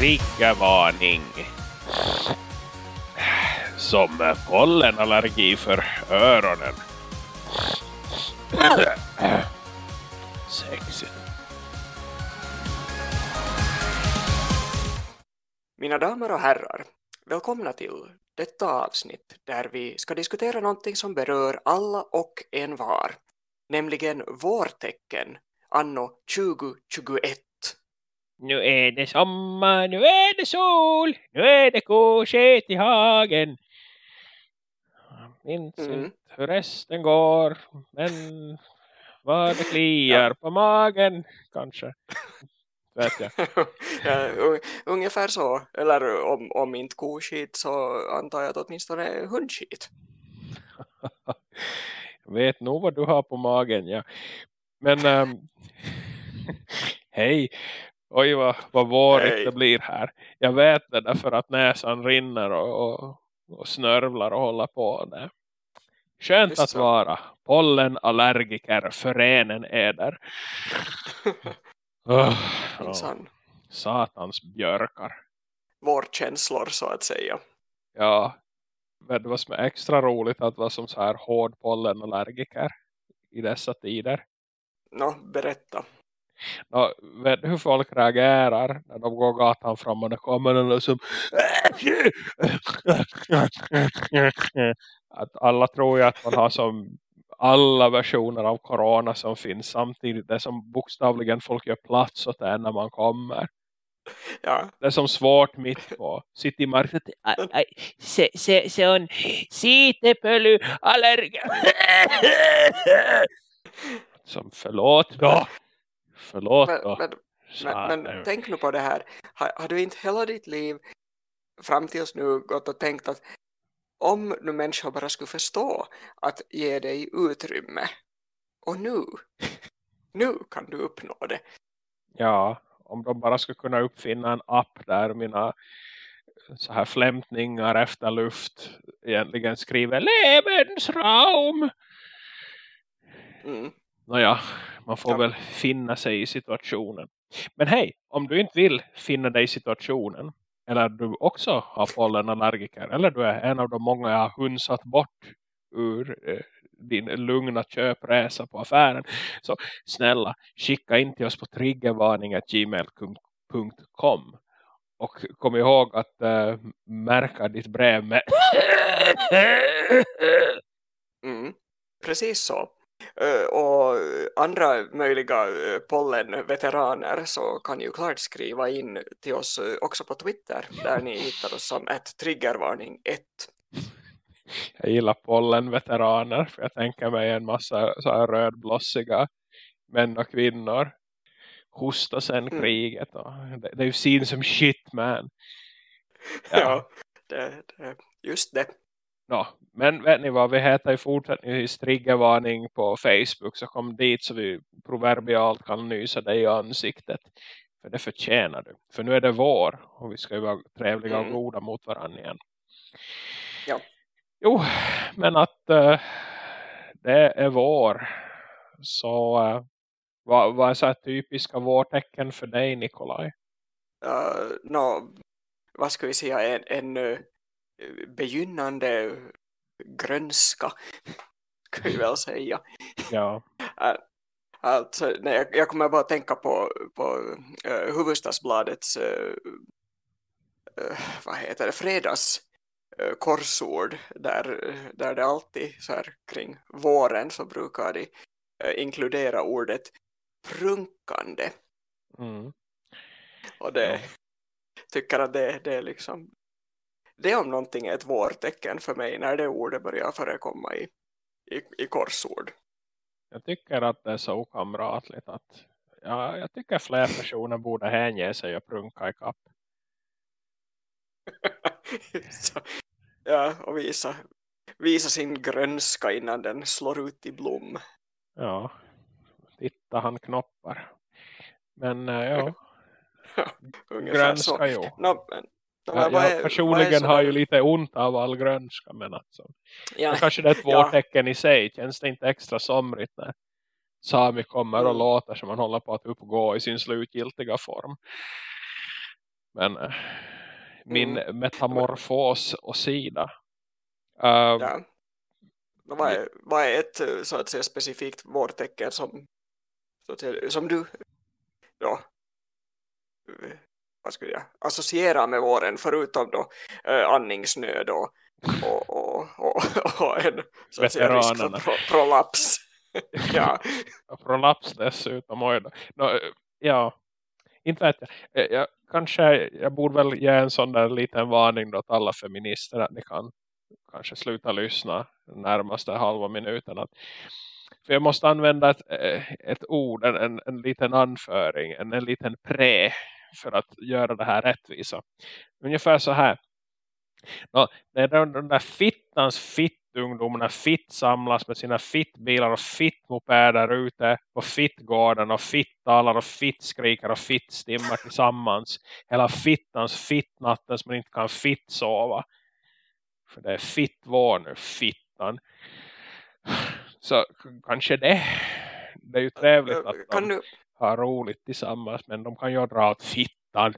triggervarning. Som pollenallergi för öronen. Sexigt. Mina damer och herrar, välkomna till detta avsnitt där vi ska diskutera någonting som berör alla och en var, nämligen vårtecken anno 2021. Nu är det sommar, nu är det sol, nu är det koskit i hagen. Jag minns Mm. inte hur resten går, men vad det kliar på magen kanske. Vet jag. Ja, Ungefär så, eller om, om inte koskit så antar jag att åtminstone hundskit. Vet nog vad du har på magen, ja. Men ehm, hej, oj vad, vad vårigt Hej. det blir här. Jag vet det därför att näsan rinner och, och, och snörvlar och håller på. Det. Skönt Just att så. vara pollenallergiker, förenen eder. Oh, Minsann. satans björkar. Vårkänslor så att säga. Ja, men det var som extra roligt att vara som så här hård pollenallergiker i dessa tider. Nå, berätta. Ja, vet hur folk reagerar när de går gatan fram och det kommer någon som att alla tror ju att man har som alla versioner av corona som finns samtidigt. Det är som bokstavligen folk gör plats åt en när man kommer. Ja, Det är som svårt mitt på. Sitt i marknaden. Se, se, se on siitepöly allergia. Som förlåt då. Förlåt men, då. men, men, men tänk nu på det här. Har, har du inte hela ditt liv fram tills nu gått och tänkt att om nu människor bara skulle förstå att ge dig utrymme och nu, nu kan du uppnå det. Ja, om de bara skulle kunna uppfinna en app där mina så här flämtningar efter luft egentligen skriver Lebensraum. Mm. Nåja, man får Ja. väl finna sig i situationen. Men hej, om du inte vill finna dig i situationen eller du också har pollenallergiker eller du är en av de många jag har hunsat bort ur eh, din lugna köpresa på affären så snälla skicka in till oss på triggervarning.gmail.com och kom ihåg att eh, märka ditt brev med Mm. Precis så. Och andra möjliga pollenveteraner så kan ju klart skriva in till oss också på Twitter där ni hittar oss som ett triggervarning 1. jag gillar pollenveteraner för jag tänker mig en massa så här rödblossiga män och kvinnor hosta sen Mm. kriget och det är ju seen som shit man Ja, Ja. det, det, just det. Nå, men vet ni vad vi heter i fortsättningen triggervarning på Facebook så kom dit så vi proverbialt kan nysa dig i ansiktet för det förtjänar du för nu är det vår och vi ska ju vara trevliga Mm. och goda mot varandra igen Ja. jo men att eh, det är vår så uh, vad, vad är så här typiska vårtecken för dig Nikolaj? Uh, nå, vad ska vi säga, en, en begynnande grönska kan vi väl säga. Ja, Alltså, nej, jag, jag kommer bara tänka på, på uh, Hufvudstadsbladets uh, uh, vad heter det, fredags uh, korsord där, där det alltid så här kring våren så brukar de inkludera ordet prunkande mm. och det Ja. tycker att det, det är liksom det om någonting är ett vårtecken för mig när det ordet börjar förekomma i, i, i korsord. Jag tycker att det är så okamratligt att ja, jag tycker fler personer borde hänge sig och prunka i kapp. så, ja, och visa, visa sin grönska innan den slår ut i blom. Ja, titta han knoppar. Men eh, ja, grönska jo. Nå, men, Ja, jag är personligen har ju lite ont av all grönska men alltså. Ja, kanske det är ett Ja. vårtecken i sig. Känns det inte extra somrigt när Sami kommer och Mm. låter som han håller på att uppgå i sin slutgiltiga form. Men min Mm. metamorfos och sida. Uh, Ja. Och Vad är, vad är ett eh, så att säga specifikt vårtecken som, så att säga, som du ja, eh, vad skulle jag associera med våren förutom då eh, andningsnöd och, och, och, och, och en så att säga, risk för pro, prolaps. ja, prolaps dessutom. Oj då. Nå, eh, ja, inte vet jag. Eh, jag. Kanske jag borde väl ge en sån där liten varning då till alla feminister att ni kan kanske sluta lyssna närmaste halva minuten. Att, för jag måste använda ett, eh, ett ord, en, en, en liten anföring, en, en liten pre för att göra det här rättvisa. Ungefär så här. Nå, när de, de där fittans fittungdomarna fitt samlas med sina fittbilar och fittmopeder ute på fittgården och fittalar och fittskriker och fittstimmar tillsammans. Hela fittans fittnatten som man inte kan fitt sova. För det är fitt vår nu, fittan. Så kanske det. Det är ju trevligt att kan, du, har roligt tillsammans men de kan ju dra åt fittan.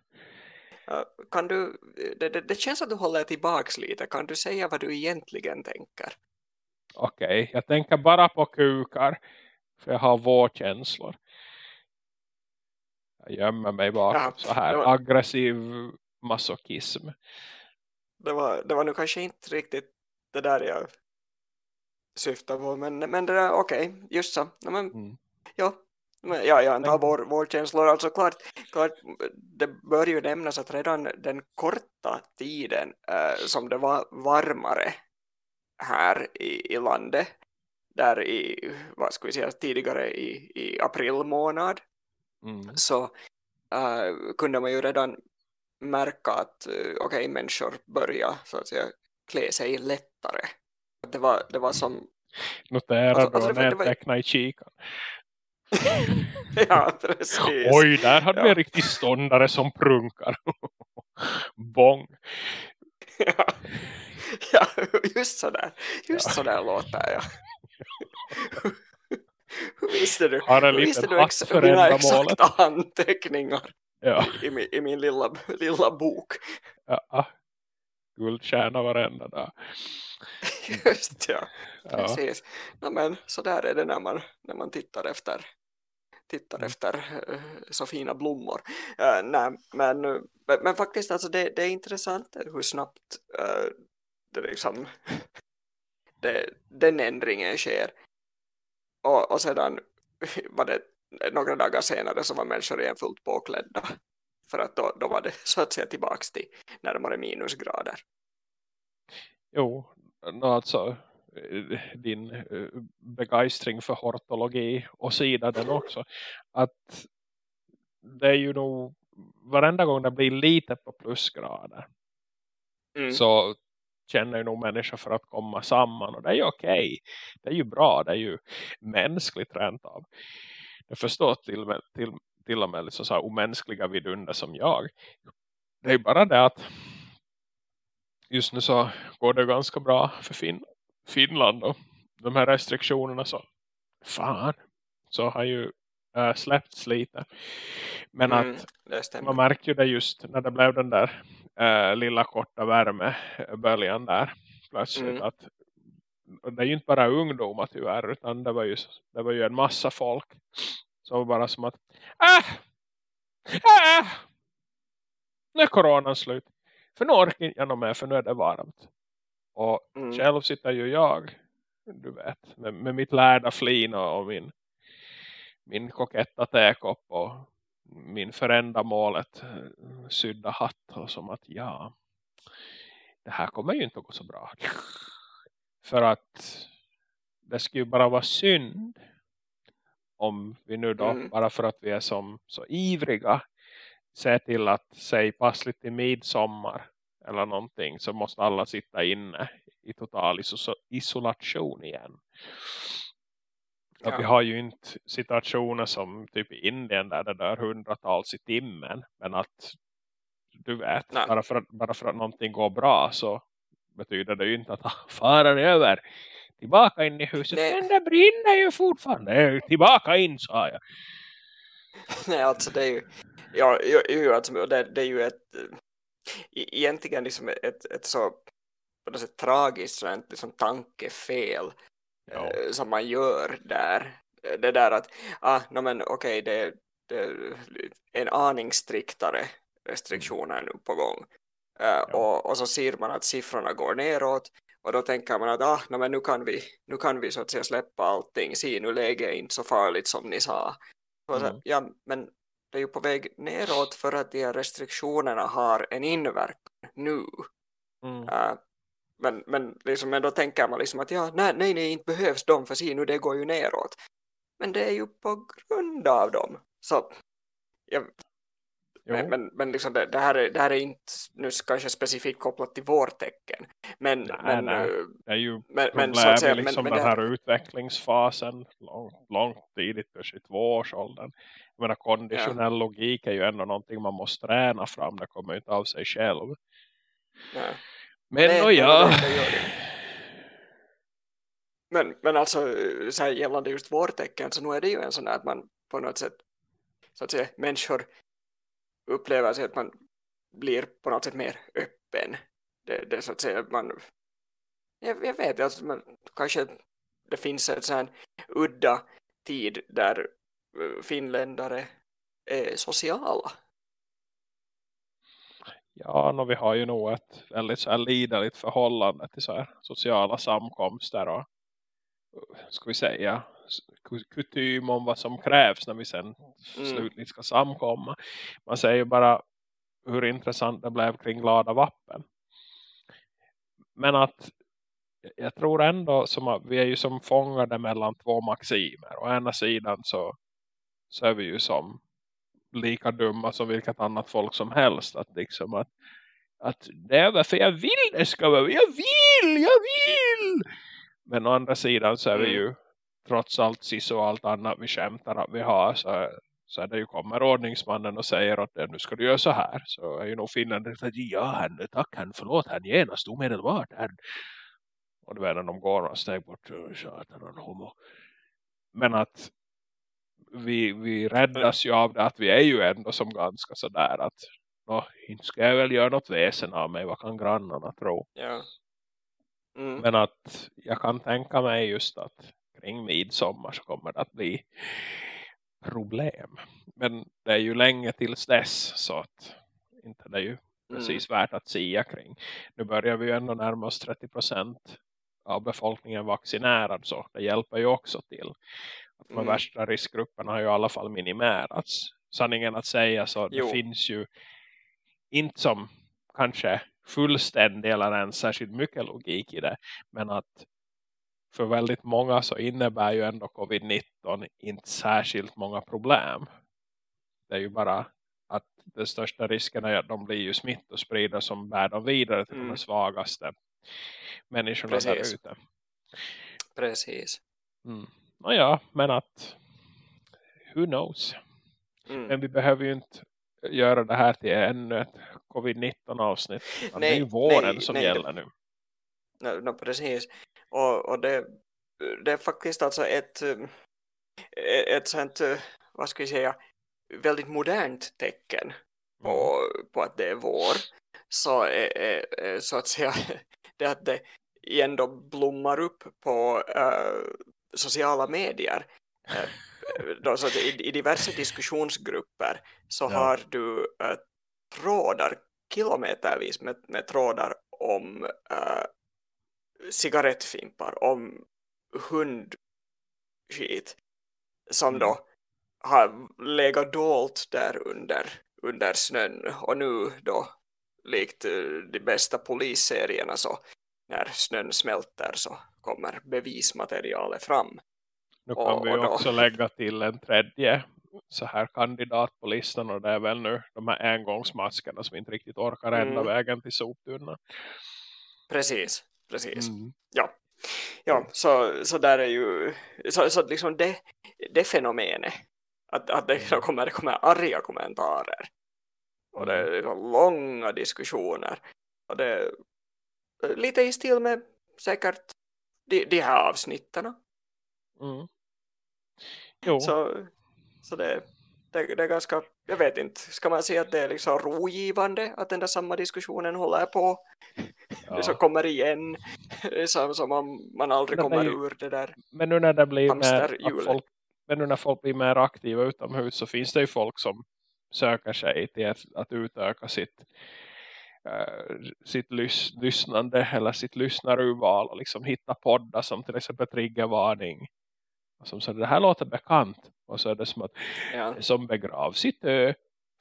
kan du det, det, det känns att du håller tillbaks lite. Kan du säga vad du egentligen tänker? Okej, jag tänker bara på kukar. För jag har vårkänslor. Jag gömmer mig bakom Ja, så här var- aggressiv masochism. Det var, det var nu kanske inte riktigt det där jag syftade på. Men, men det där, okej, just så. Ja, men, Mm. ja, men, ja, jag antar vår, vår känslor. Alltså klart, klart, det bör ju nämnas att redan den korta tiden eh, som det var varmare här i, i landet, där i, vad ska vi säga, tidigare i, i april månad, Mm. så äh, kunde man ju redan märka att äh, okej, människor börjar så att säga klä sig lättare. Det var, det var som, Notera Alltså- du alltså nedteckna i kikan. Ja precis. Oj, där hade Ja. vi en riktig ståndare som prunkar. Bång. ja. ja, just sådär. Just sådär låter jag. Hur visste du? Har en visste du ex- mina exakta anteckningar Ja, i min, i min lilla, lilla bok? ja. Guldstjärna varenda dag. Just ja. Ja. Precis. Ja, men så där är det när man, när man tittar efter tittar Mm. efter eh, så fina blommor. Uh, nej, men, men, men faktiskt alltså det, det är intressant hur snabbt eh, det liksom det, den ändringen sker. Och, och sedan var det några dagar senare så var människor igen fullt påklädda. För att då, då var det så att säga tillbaks till närmare minusgrader. Jo, alltså din eh, begeistring för hortologi och sida den också. Att det är ju nog varenda gång det blir lite på plusgrader Mm. så känner ju nog människor för att komma samman och det är ju okej. Det är ju bra, det är ju mänskligt rent av. Jag förstår till till, till och med så, så här omänskliga vidunder som jag. Det är ju bara det att just nu så går det ganska bra för fin Finland och de här restriktionerna så fan. Så har ju äh, släppts lite. Men Mm, att man märkte ju det just när det blev den där äh, lilla korta värmeböljan där plötsligt Mm. att det är ju inte bara ungdomar tyvärr utan det var ju, det var ju en massa folk. Som var bara som att äh, äh, nu är coronan slut. För nu orkar jag nog med för nu är det varmt och Mm. själv sitter ju jag du vet med, med mitt lärda flin och, och min min koketta tekopp och min för ändamålet eh, sydda hatt och som att ja det här kommer ju inte att gå så bra för att det skulle ju bara vara synd om vi nu då Mm. bara för att vi är som så ivriga se till att säg passligt till midsommar eller någonting så måste alla sitta inne i total iso- isolation igen. Ja. vi har ju inte situationer som typ i Indien där det dör hundratals i timmen. Men att du vet, Nej. bara för, att, bara för att någonting går bra så betyder det ju inte att "Ah, faran är över. Tillbaka in i huset. Nej. Men det brinner ju fortfarande. Tillbaka in sa jag. Nej, alltså det är ju, Ja, ju, ju, alltså, det, det är ju ett egentligen liksom ett, ett så på något sätt tragiskt så ett liksom tankefel Ja. eh, som man gör där. Det där att, ah, no, men okej, det, det är en aning striktare restriktioner nu på gång. Eh, Ja. och, och så ser man att siffrorna går neråt och då tänker man att ah, no, men nu, kan vi, nu kan vi så att säga släppa allting, se nu läget är inte så farligt som ni sa. Och så, Mm. Ja, men det är ju på väg neråt för att de här restriktionerna har en inverkan nu. Mm. Äh, men, men, liksom, men då tänker man liksom att ja, nej, nej, nej, inte behövs de för se nu det går ju neråt. Men det är ju på grund av dem. Så, ja, men, men, men liksom det, det, här är, det här är inte nu kanske specifikt kopplat till vårtecken. Men, Nej, men, nej. eh, Det är ju men, så att säga, liksom men, den det, här utvecklingsfasen långt, långt tidigt för 22-årsåldern. Jag menar, konditionell logik är ju ändå någonting man måste träna fram. Det kommer ju inte av sig själv. nej. Men Nej, nej, ja. det- det gör det. Men, men alltså så här, gällande just vårtecken så nu är det ju en sån där att man på något sätt så att säga människor upplever sig att man blir på något sätt mer öppen. Det, det så att säga man jag, jag vet alltså man, kanske det finns en sån här udda tid där finländare är sociala. Ja, no, vi har ju nog ett väldigt så här liderligt förhållande till så här sociala samkomster och ska vi säga ku- kutym om vad som krävs när vi sen Mm. slutligt ska samkomma. Man säger ju bara hur intressant det blev kring glada vappen. Men att jag tror ändå som att vi är ju som fångade mellan två maximer. Å ena sidan så, så är vi ju som lika dumma som vilket annat folk som helst. Att liksom att, att det är varför jag vill det ska vara. Jag vill, jag vill! Men å andra sidan så är vi Mm. ju trots allt sis och allt annat vi skämtar att vi har så, så är det ju kommer ordningsmannen och säger att "Eh, nu ska du göra så här. Så är ju nog finnarna att ja, han, tack han, förlåt han genast omedelbart. Han. Och du vet när de går några steg bort så tjatar han homo. Men att vi, vi räddas ju av det att vi är ju ändå som ganska sådär att Nå, inte ska jag väl göra något väsen av mig, vad kan grannarna tro? Ja. Mm. Men att jag kan tänka mig just att kring midsommar så kommer det att bli problem. Men det är ju länge tills dess så att inte det är ju precis värt att sia kring. Nu börjar vi ju ändå närma oss 30% av befolkningen vaccinerad så det hjälper ju också till. De Mm. värsta riskgrupperna har ju i alla fall minimerats. Sanningen att säga så det Jo. finns ju inte som kanske fullständig eller ens särskilt mycket logik i det. Men att för väldigt många så innebär ju ändå covid-19 inte särskilt många problem. Det är ju bara att den största risken är att de blir ju smittospridare som bär dem vidare till Mm. de svagaste människorna Precis. där ute. Precis. Mm. Nåja, men att who knows. Mm. Men vi behöver ju inte göra det här till ännu ett covid-19 avsnitt. utan det är Nej, ju våren nej, som nej, gäller nu. No, precis. Och, och det, det är faktiskt alltså ett, eh, ett sånt, eh, vad ska jag säga, väldigt modernt tecken på, på att det är vår. Så, är, så att säga, det att det ändå blommar upp på eh, sociala medier. Eh, då, så i, I diverse diskussionsgrupper så Ja. har du eh, trådar, kilometervis med, med trådar om eh, cigarettfimpar, om hundskit som Mm. då har legat dolt där under, under snön och nu då likt de bästa polisserierna så när snön smälter så kommer bevismaterialet fram. Nu kan Och- vi och då- också lägga till en tredje så här kandidat på listan och det är väl nu de här engångsmaskerna som inte riktigt orkar ända Mm. vägen till soptunnan. Precis, precis. Mm. Ja, ja så, så där är ju så, så liksom det, det fenomenet att, att det Mm. kommer, det kommer arga kommentarer och det är liksom långa diskussioner och det lite i stil med säkert de, de här avsnitten Mm. Jo, så, så det, det, det är ganska jag vet inte, ska man säga att det är liksom rogivande att den där samma diskussionen håller på? Ja. Det så kommer igen, som, som om man aldrig men kommer ju, ur det där Men nu när det blir mer, folk, men nu när folk blir mer aktiva utomhus så finns det ju folk som söker sig till att, att utöka sitt sitt lys, lyssnande eller sitt lyssnarurval och liksom hitta poddar som till exempel triggervarning som så det här låter bekant och så är det som att ja. som begravs i tö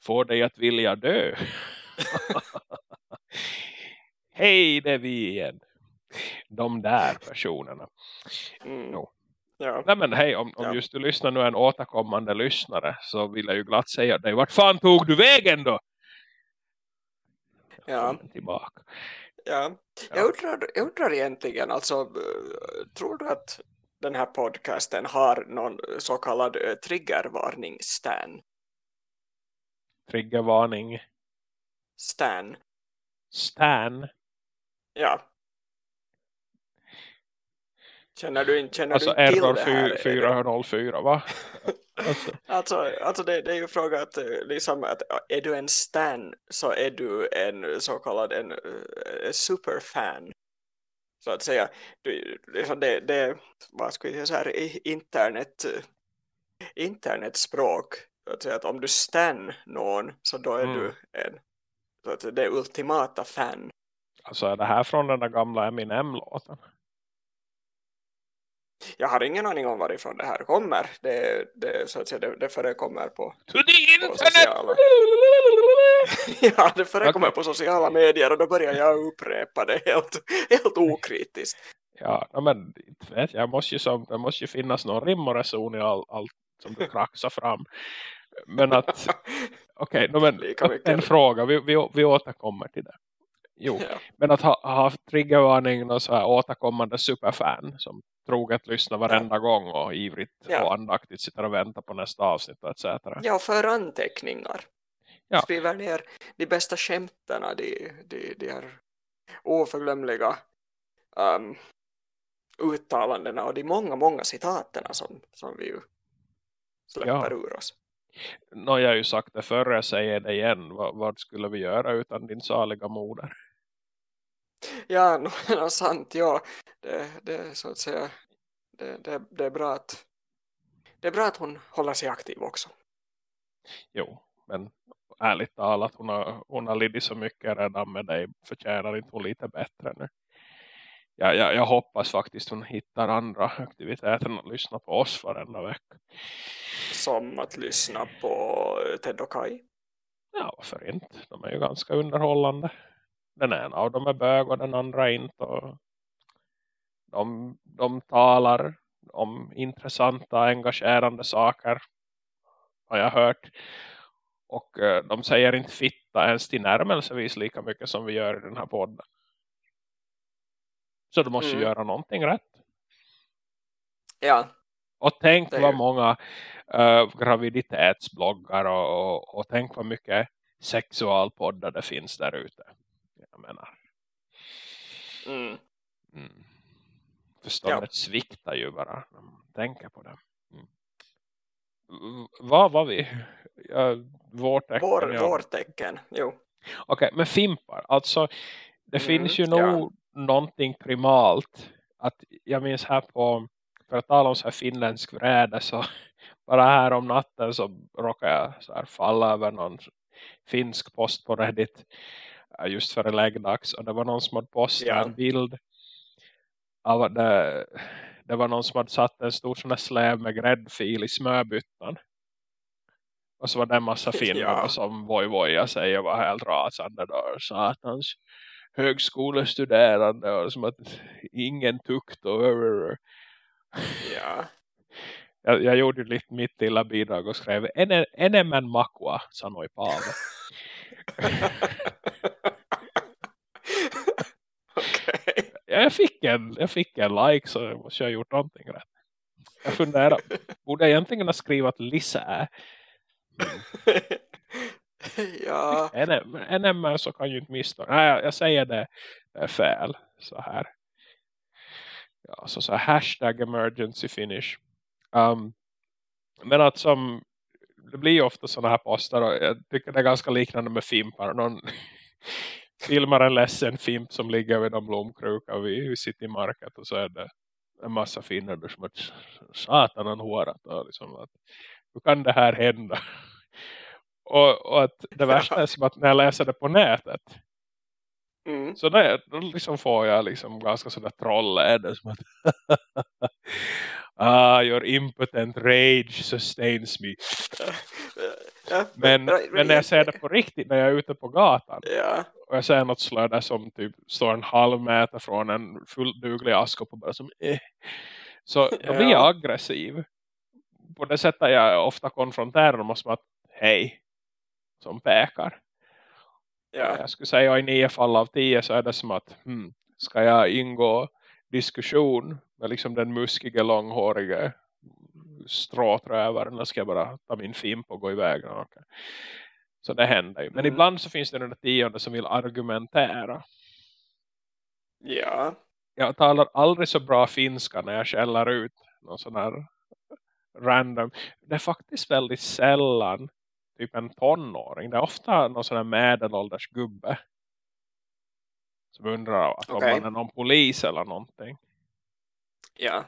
får dig att vilja dö hej det är vi igen de där personerna mm. no. Ja. Nej men hej, om, om ja. just du lyssnar nu är en återkommande lyssnare så vill jag ju glatt säga dig, vart fan tog du vägen då? Ja. Tillbaka. Ja. ja. Jag, undrar, jag undrar egentligen, alltså, eh, tror du att den här podcasten har någon så kallad uh, triggervarning Stan? Triggervarning? Stan. Stan? Ja. Känner du, känner alltså du till error det här? 404 va? alltså, alltså, alltså det, det, är ju fråga att, eh, liksom, att är du en stan så är du en så kallad en, en eh, superfan så att säga du, liksom det, det vad ska jag säga här, internet internetspråk så att säga att om du stan någon så då är mm. du en så att det ultimata fan alltså är det här från den där gamla Eminem-låten? Jag har ingen aning om varifrån det här kommer. Det, det, så att säga, det, det förekommer på, på sociala... ja, det förekommer okay. på sociala medier och då börjar jag upprepa det helt, helt okritiskt. Ja, men jag, måste ju som, det måste ju finnas någon rim och reson i allt all som du kraxar fram. Men att, okej, okay, men en fråga, vi, vi, vi återkommer till det. Jo, ja. men att ha, ha triggervarning och så här återkommande superfan som troget lyssnar varenda ja. gång och ivrigt ja. och andaktigt sitter och väntar på nästa avsnitt etc. Ja, för anteckningar. Ja. Skriver ner de bästa skämtarna, de, de, de här oförglömliga um, uttalandena och de många, många citaterna som, som vi ju släpper ja. ur oss. Nå, jag har ju sagt det förr, jag säger det igen. Vad, vad skulle vi göra utan din saliga moder? Ja, no, sant, ja. Det, det så att säga, det, det, det, är bra att det är bra att hon håller sig aktiv också. Jo, men ärligt talat, hon har, hon har lidit så mycket redan med dig. Förtjänar inte hon lite bättre nu? Ja, jag, jag hoppas faktiskt hon hittar andra aktiviteter än att lyssna på oss varenda vecka. Som att lyssna på Ted och Kai? Ja, varför inte? De är ju ganska underhållande den ena av dem är bög och den andra inte. Och de, de talar om intressanta, engagerande saker har jag hört. Och uh, de säger inte fitta ens till närmelsevis lika mycket som vi gör i den här podden. Så de måste mm. göra någonting rätt. Ja. Och tänk vad många uh, graviditetsbloggar och, och, och tänk vad mycket sexualpoddar det finns där ute menar. Mm. Mm. Förståndet ja. sviktar ju bara när man tänker på det. Mm. Vad var vi? Ja, vårtecken. Vår, ja. Vårtecken, jo. Okej, okay, men fimpar. Alltså, det mm, finns ju nog ja. någonting primalt. Att jag minns här på, för att tala om så här finländsk vräde så bara här om natten så råkar jag så här falla över någon finsk post på Reddit just före läggdags och det var någon som hade postat ja. en bild av det, det var någon som hade satt en stor sån släv med gräddfil i smörbyttan. Och så var det en massa finnar ja. som voj voja sig och var helt rasande då. Satans högskolestuderande och som att ingen tukt och ja. Jag, jag gjorde lite mitt lilla bidrag och skrev enemmän makua sanoi Paavo jag fick en, jag fick en like så jag måste ha gjort någonting rätt. Jag funderar, borde jag egentligen ha skrivit Lisa? ja. En MR så kan ju inte missa. Nej, jag, säger det, det är fel. Så här. Ja, så, så hashtag emergency finish. Um, men att som det blir ju ofta sådana här poster och jag tycker det är ganska liknande med fimpar. Någon filmar en ledsen fimp som ligger vid de blomkrukar vid City Market och så är det en massa finner som att satan han hårat och liksom att hur kan det här hända? Och, och att det värsta är som att när jag läser det på nätet Mm. så där, då liksom får jag liksom ganska sådär trollläder som att ah, your impotent rage sustains me. Ja, Men, men när jag ser det på riktigt när jag är ute på gatan Ja, och jag ser något slödder som typ står en halv meter från en fullduglig askkopp och bara som eh. Så då blir jag Ja. aggressiv. På det sättet jag ofta konfronterar dem som att hej, som pekar. ja, Jag skulle säga i nio fall av tio så är det som att hmm, ska jag ingå diskussion med liksom den muskige, långhårige stråtrövaren eller ska jag bara ta min fimp och gå iväg? Okej. Så det händer ju. Men Mm. ibland så finns det den där tionde som vill argumentera. ja, Jag talar aldrig så bra finska när jag skäller ut någon sån här random. Det är faktiskt väldigt sällan typ en tonåring. Det är ofta någon sån här medelålders gubbe som undrar att Okej. om man är någon polis eller någonting. ja,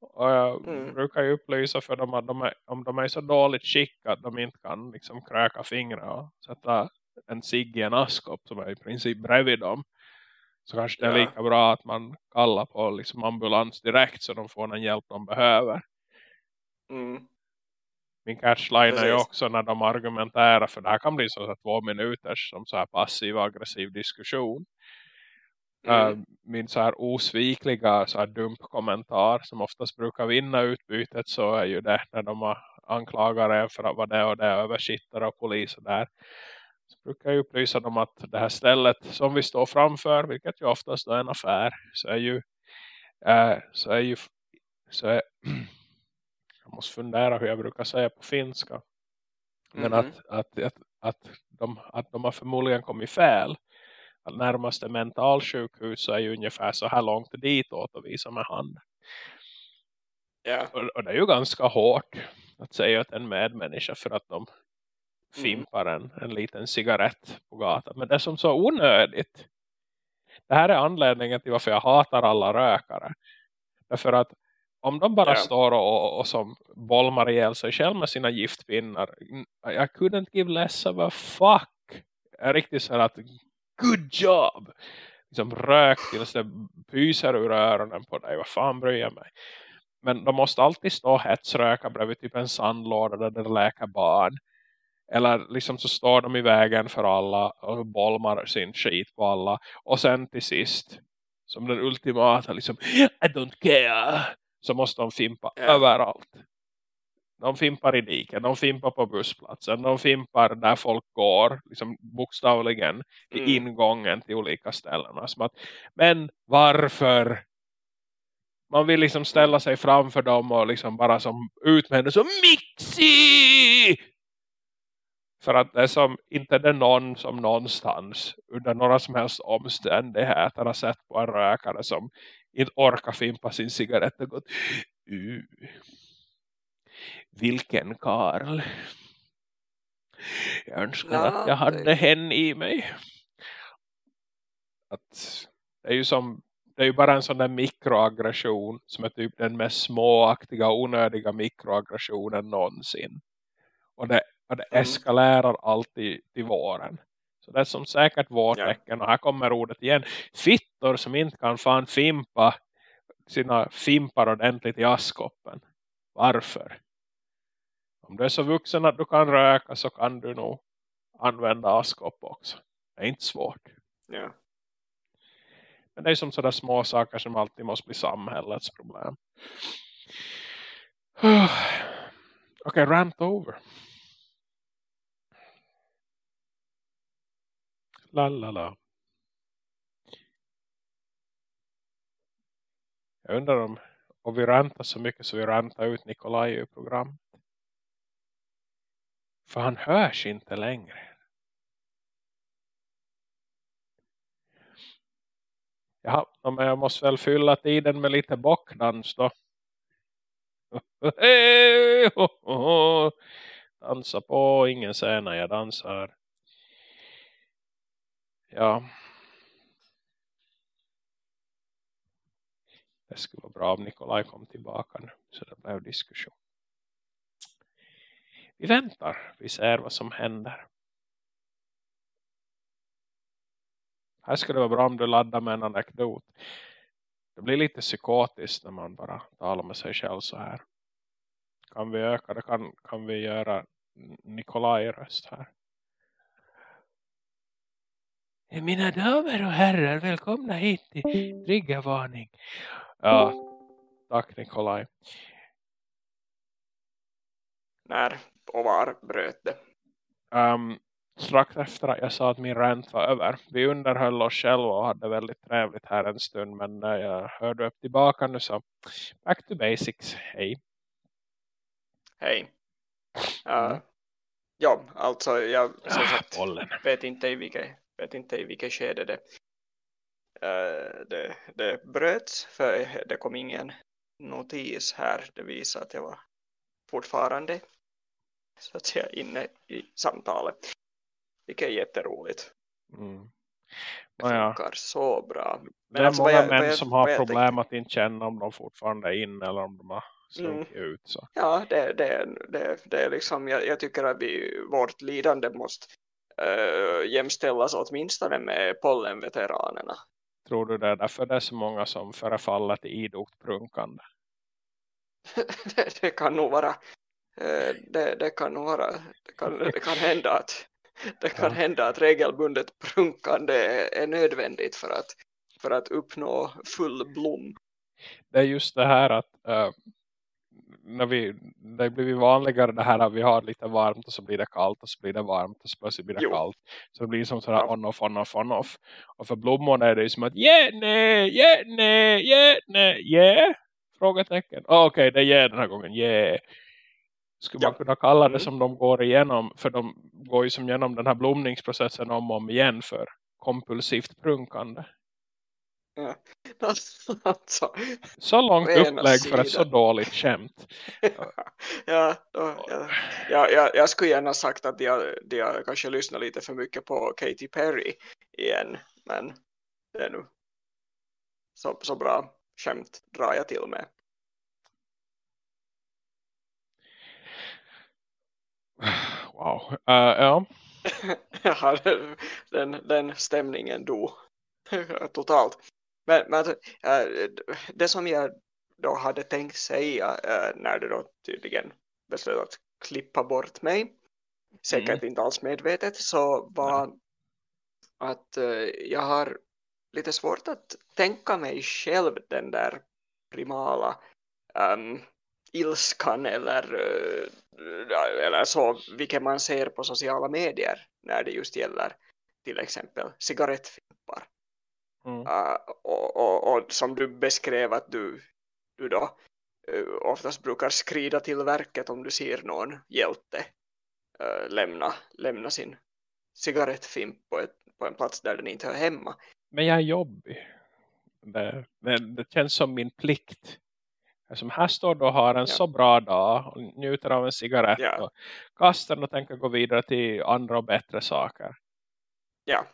Och jag Mm. brukar ju upplysa för dem att de är, om de är så dåligt skick att de inte kan liksom kräka fingrar och sätta en cigg i en askkopp som är i princip bredvid dem. Så kanske det är lika bra att man kallar på liksom ambulans direkt så de får den hjälp de behöver. mm, Min catchline är ju Precis. också när de argumenterar för det här kan bli så här två minuter som så här passiv aggressiv diskussion. mm, Uh, min så här osvikliga så här dump kommentar som oftast brukar vinna utbytet så är ju det när de anklagar en för att vara det och det översittare och polis och där. Så brukar jag upplysa dem att det här stället som vi står framför, vilket ju oftast är en affär, så är ju eh, så är ju så är, jag måste fundera hur jag brukar säga på finska. Men Mhm. att, att, att, att, de, att de har förmodligen kommit fel. Att närmaste mentalsjukhus är ju ungefär så här långt ditåt och visa med hand. ja, Och, och det är ju ganska hårt att säga att en medmänniska för att de Mm. fimpar en, en liten cigarett på gatan. Men det är som så onödigt. Det här är anledningen till varför jag hatar alla rökare. Därför att om de bara Ja. står och, och, som bolmar ihjäl sig själv med sina giftpinnar. I couldn't give less of a fuck. Jag är riktigt så att good job. Liksom rök tills det pyser ur öronen på dig. Vad fan bryr jag mig. Men de måste alltid stå och hetsröka bredvid typ en sandlåda där det läker barn. Eller liksom så står de i vägen för alla och bolmar sin skit på alla. Och sen till sist, som den ultimata liksom, I don't care. Så måste de fimpa Ja. överallt. De fimpar i diken, de fimpar på bussplatsen, de fimpar där folk går, liksom bokstavligen i Mm. ingången till olika ställen. Att, men varför? Man vill liksom ställa sig framför dem och liksom bara som ut med henne som Mixi! För att det är som inte det är någon som någonstans under några som helst omständigheter har sett på en rökare som inte orkar fimpa sin cigarett och gått uh, vilken Karl. Jag önskar Ja, att jag hade det- hen i mig. Att det är ju som det är ju bara en sån där mikroaggression som är typ den mest småaktiga och onödiga mikroaggressionen någonsin. Och det, och det Mm. eskalerar alltid till våren så det är som säkert vårtecken och här kommer ordet igen fittor som inte kan fan fimpa sina fimpar ordentligt i askoppen varför? Om du är så vuxen att du kan röka så kan du nog använda askopp också. Det är inte svårt. ja. Men det är som sådana små saker som alltid måste bli samhällets problem. Okej, rant over. La la la. Jag undrar om, om vi rantar så mycket så vi rantar ut Nikolaj ur programmet. För han hörs inte längre. Jaha, ja, men jag måste väl fylla tiden med lite bockdans då. dansa på, ingen ser när jag dansar. Ja. Det skulle vara bra om Nikolaj kom tillbaka nu. Så det blev diskussion. Vi väntar. Vi ser vad som händer. Här skulle det vara bra om du laddar med en anekdot. Det blir lite psykotiskt när man bara talar med sig själv så här. Kan vi öka det? Kan, kan vi göra Nikolaj-röst här? Mina damer och herrar, välkomna hit till triggervarning. Ja, tack Nikolaj. När och var bröt det? Um, strax efter att jag sa att min rant var över. Vi underhöll oss själva och hade väldigt trevligt här en stund. Men när jag hörde upp tillbaka nu så back to basics. Hej. Hej. Uh. Ja, alltså jag som sagt, Bollen. vet inte i vilket, vet inte i vilket skede det, uh, det, det bröts. För det kom ingen notis här. Det visar att jag var fortfarande så att säga inne i samtalet. Vilket är jätteroligt. Mm. Det funkar så bra. Men det är alltså, många jag, män jag, som har problem att inte känna om de fortfarande är inne eller om de har slunkit mm. ut. Så. Ja, det, det, det, det är liksom, jag, jag tycker att vi, vårt lidande måste äh, jämställas åtminstone med pollenveteranerna. Tror du det är därför det är så många som förefaller till idogt prunkande? det, det kan nog vara äh, det, det kan nog vara det kan, det kan hända att det kan ja. hända att regelbundet prunkande är nödvändigt för att, för att uppnå full blom. Det är just det här att äh, när vi, det blir vanligare det här att vi har lite varmt och så blir det kallt och så blir det varmt och så plötsligt blir det jo. kallt. Så det blir som sådär ja. on off, on off, on off. Och för blommorna är det ju som att yeah, nej, yeah, nej, yeah, nej, yeah. Frågetecken. Oh, Okej, okay, det är yeah den här gången, yeah. Skulle ja. man kunna kalla det mm. som de går igenom, för de går ju som genom den här blomningsprocessen om och om igen för kompulsivt prunkande. Ja. Alltså, så långt upplägg för ett så dåligt skämt. ja, då, ja, ja, ja, jag skulle gärna sagt att jag, jag kanske lyssnar lite för mycket på Katy Perry igen. Men det är nu så, så bra skämt drar jag till med. Wow, uh, ja, den, den stämningen då totalt. Men, men äh, det som jag då hade tänkt säga äh, när det då tydligen beslöt att klippa bort mig, säkert mm. inte alls medvetet, så var Nej. att äh, jag har lite svårt att tänka mig själv den där primala um, ilskan eller, eller så, vilket man ser på sociala medier när det just gäller till exempel cigarettfimpar. Mm. Uh, och, och, och, som du beskrev att du, du då uh, oftast brukar skrida till verket om du ser någon hjälte uh, lämna, lämna sin cigarettfimp på, ett, på en plats där den inte hör hemma. Men jag är jobbig. Det, det, det känns som min plikt. Som här står du och har en ja. så bra dag och njuter av en cigarett ja. och kastar den och tänker gå vidare till andra och bättre saker. Ja,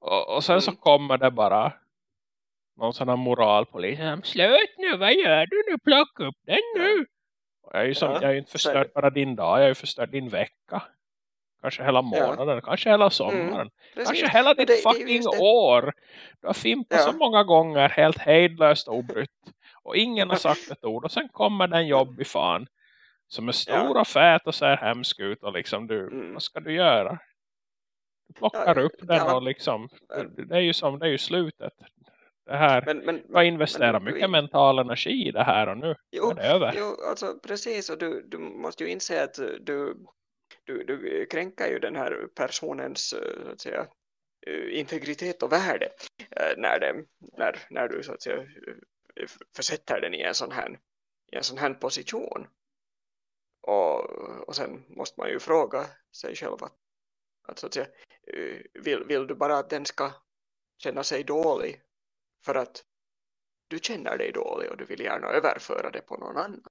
och, och sen mm. så kommer det bara någon sån här moralpolis. Slut nu, vad gör du nu? Plocka upp den nu. Och jag är ju som, ja, jag är ju inte förstört bara din dag, jag är ju förstört din vecka. Kanske hela månaden, ja. kanske hela sommaren. Mm, kanske hela ditt det, fucking det år. Du har fimpat ja. så många gånger helt hejdlöst och obrytt. Och ingen har sagt ett ord. Och sen kommer den jobb i fan. Som är stor ja. och fät och ser hemsk ut. Och liksom du, mm. vad ska du göra? Plockar upp den och liksom, det är ju som, det är ju slutet. Det här, men, men, jag investerar men, mycket mental energi i det här och nu jo, är det över. Jo, alltså precis och du, du måste ju inse att du, du, du kränker ju den här personens så att säga, integritet och värde eh, när, det, när, när du så att säga försätter den i en sån här, i en sån här position. Och, och sen måste man ju fråga sig själv att, att, så att säga, Eh, vill, vill du bara att den ska känna sig dålig för att du känner dig dålig och du vill gärna överföra det på någon annan.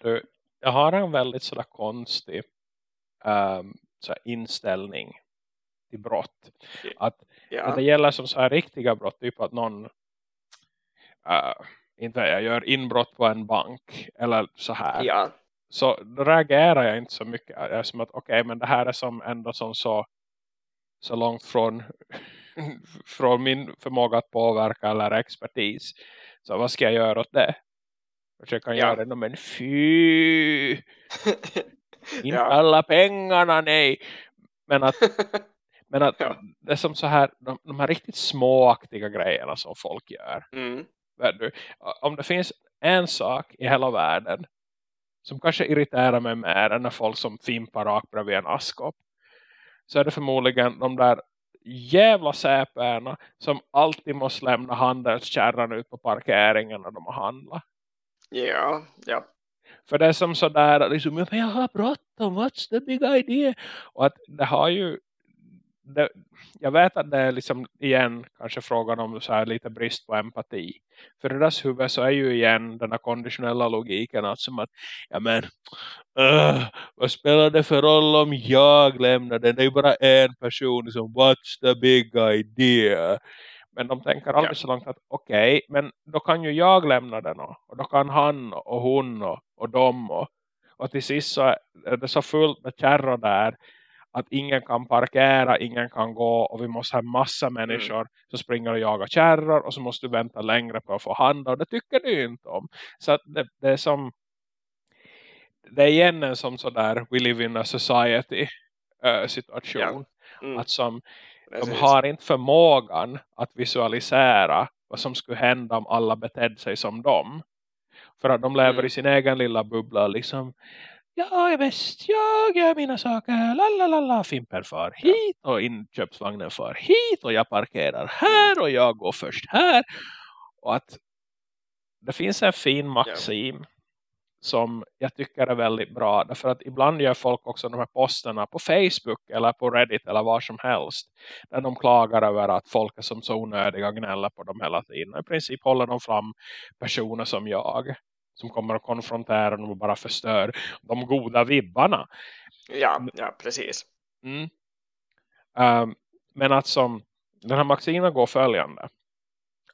Du, jag har en väldigt sådär konstig um, så inställning till brott. Att ja. när det gäller som så här riktiga brott, typ att någon uh, inte jag gör inbrott på en bank eller så här. Ja. Så då reagerar jag inte så mycket. Jag är som att okej, okay, men det här är som ändå som så, så långt från, från min förmåga att påverka eller expertis. Så vad ska jag göra åt det? Försöka ja. göra det, men fy! inte ja. alla pengarna, nej! Men att, men att ja. det är som så här, de, de här riktigt småaktiga grejerna som folk gör. Mm. Du, om det finns en sak i hela världen som kanske irriterar mig mer än när folk som fimpar rakt bredvid en askkopp så är det förmodligen de där jävla säpärna som alltid måste lämna handelskärran ut på parkeringen när de har handlat. Ja, ja. För det är som sådär, liksom, men jag har bråttom, what's the big idea? Och att det har ju, det, jag vet att det är liksom igen kanske frågan om så här lite brist på empati. För i deras huvud så är ju igen den här konditionella logiken att som att, ja men, uh, vad spelar det för roll om jag lämnar den? Det är ju bara en person som, what's the big idea? Men de tänker aldrig ja. så långt att okej, okay, men då kan ju jag lämna den och, och då kan han och hon och, och de och, och till sist så är det så fullt med kärror där att ingen kan parkera, ingen kan gå och vi måste ha massa mm. människor mm. som springer och jagar kärror och så måste du vänta längre på att få handla och det tycker du inte om. Så det, det, är som det är igen en som sådär we live in a society uh, situation. Ja. Mm. Att som de har inte förmågan att visualisera vad som skulle hända om alla betedde sig som dem. För att de lever mm. i sin egen lilla bubbla liksom jag är bäst, jag gör mina saker, lalalala, Fimper far hit och inköpsvagnen far hit och jag parkerar här och jag går först här. Och att det finns en fin maxim som jag tycker är väldigt bra. Därför att ibland gör folk också de här posterna på Facebook eller på Reddit eller var som helst. Där de klagar över att folk är som så onödiga och gnäller på dem hela tiden. I princip håller de fram personer som jag som kommer att konfrontera dem och bara förstör de goda vibbarna. Ja, ja precis. Mm. Um, men att som den här maximen går följande.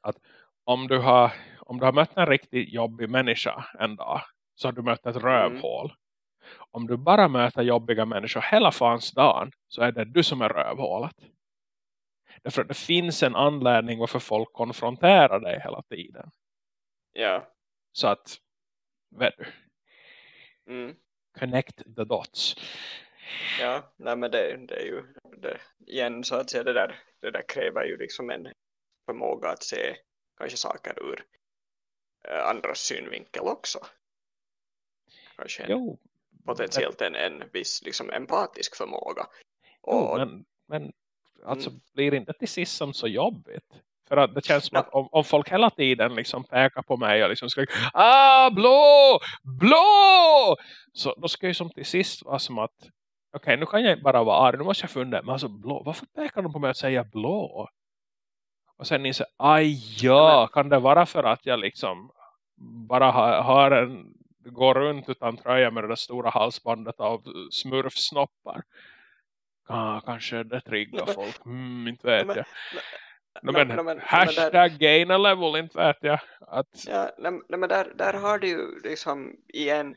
Att om du har, om du har mött en riktigt jobbig människa en dag så har du mött ett mm. rövhål. Mm. Om du bara möter jobbiga människor hela fans dagen så är det du som är rövhålet. Därför att det finns en anledning varför folk konfronterar dig hela tiden. Ja. Så att du. Mm. Connect the dots. Ja, nej men det, det är ju det, igen så att säga det där, det där kräver ju liksom en förmåga att se kanske saker ur eh, andras synvinkel också. Kanske en, jo, potentiellt en, en viss liksom empatisk förmåga. Och, jo, men, men alltså mm. blir det inte till sist som så jobbigt? För att det känns som att om, om folk hela tiden liksom pekar på mig och liksom skriker Ah, blå! Blå! Så då ska ju som till sist vara som att Okej, okay, nu kan jag bara vara arg. Nu måste jag fundera. Men alltså blå, varför pekar de på mig att säga blå? Och sen inser aj ja, kan det vara för att jag liksom bara har, har en går runt utan tröja med det där stora halsbandet av smurfsnoppar. Ah, kanske det triggar folk. Mm, inte vet jag. No, men, no, men, hashtag där, gain a level, inte vet jag. Att... Ja, nej, men där, där har du ju liksom igen,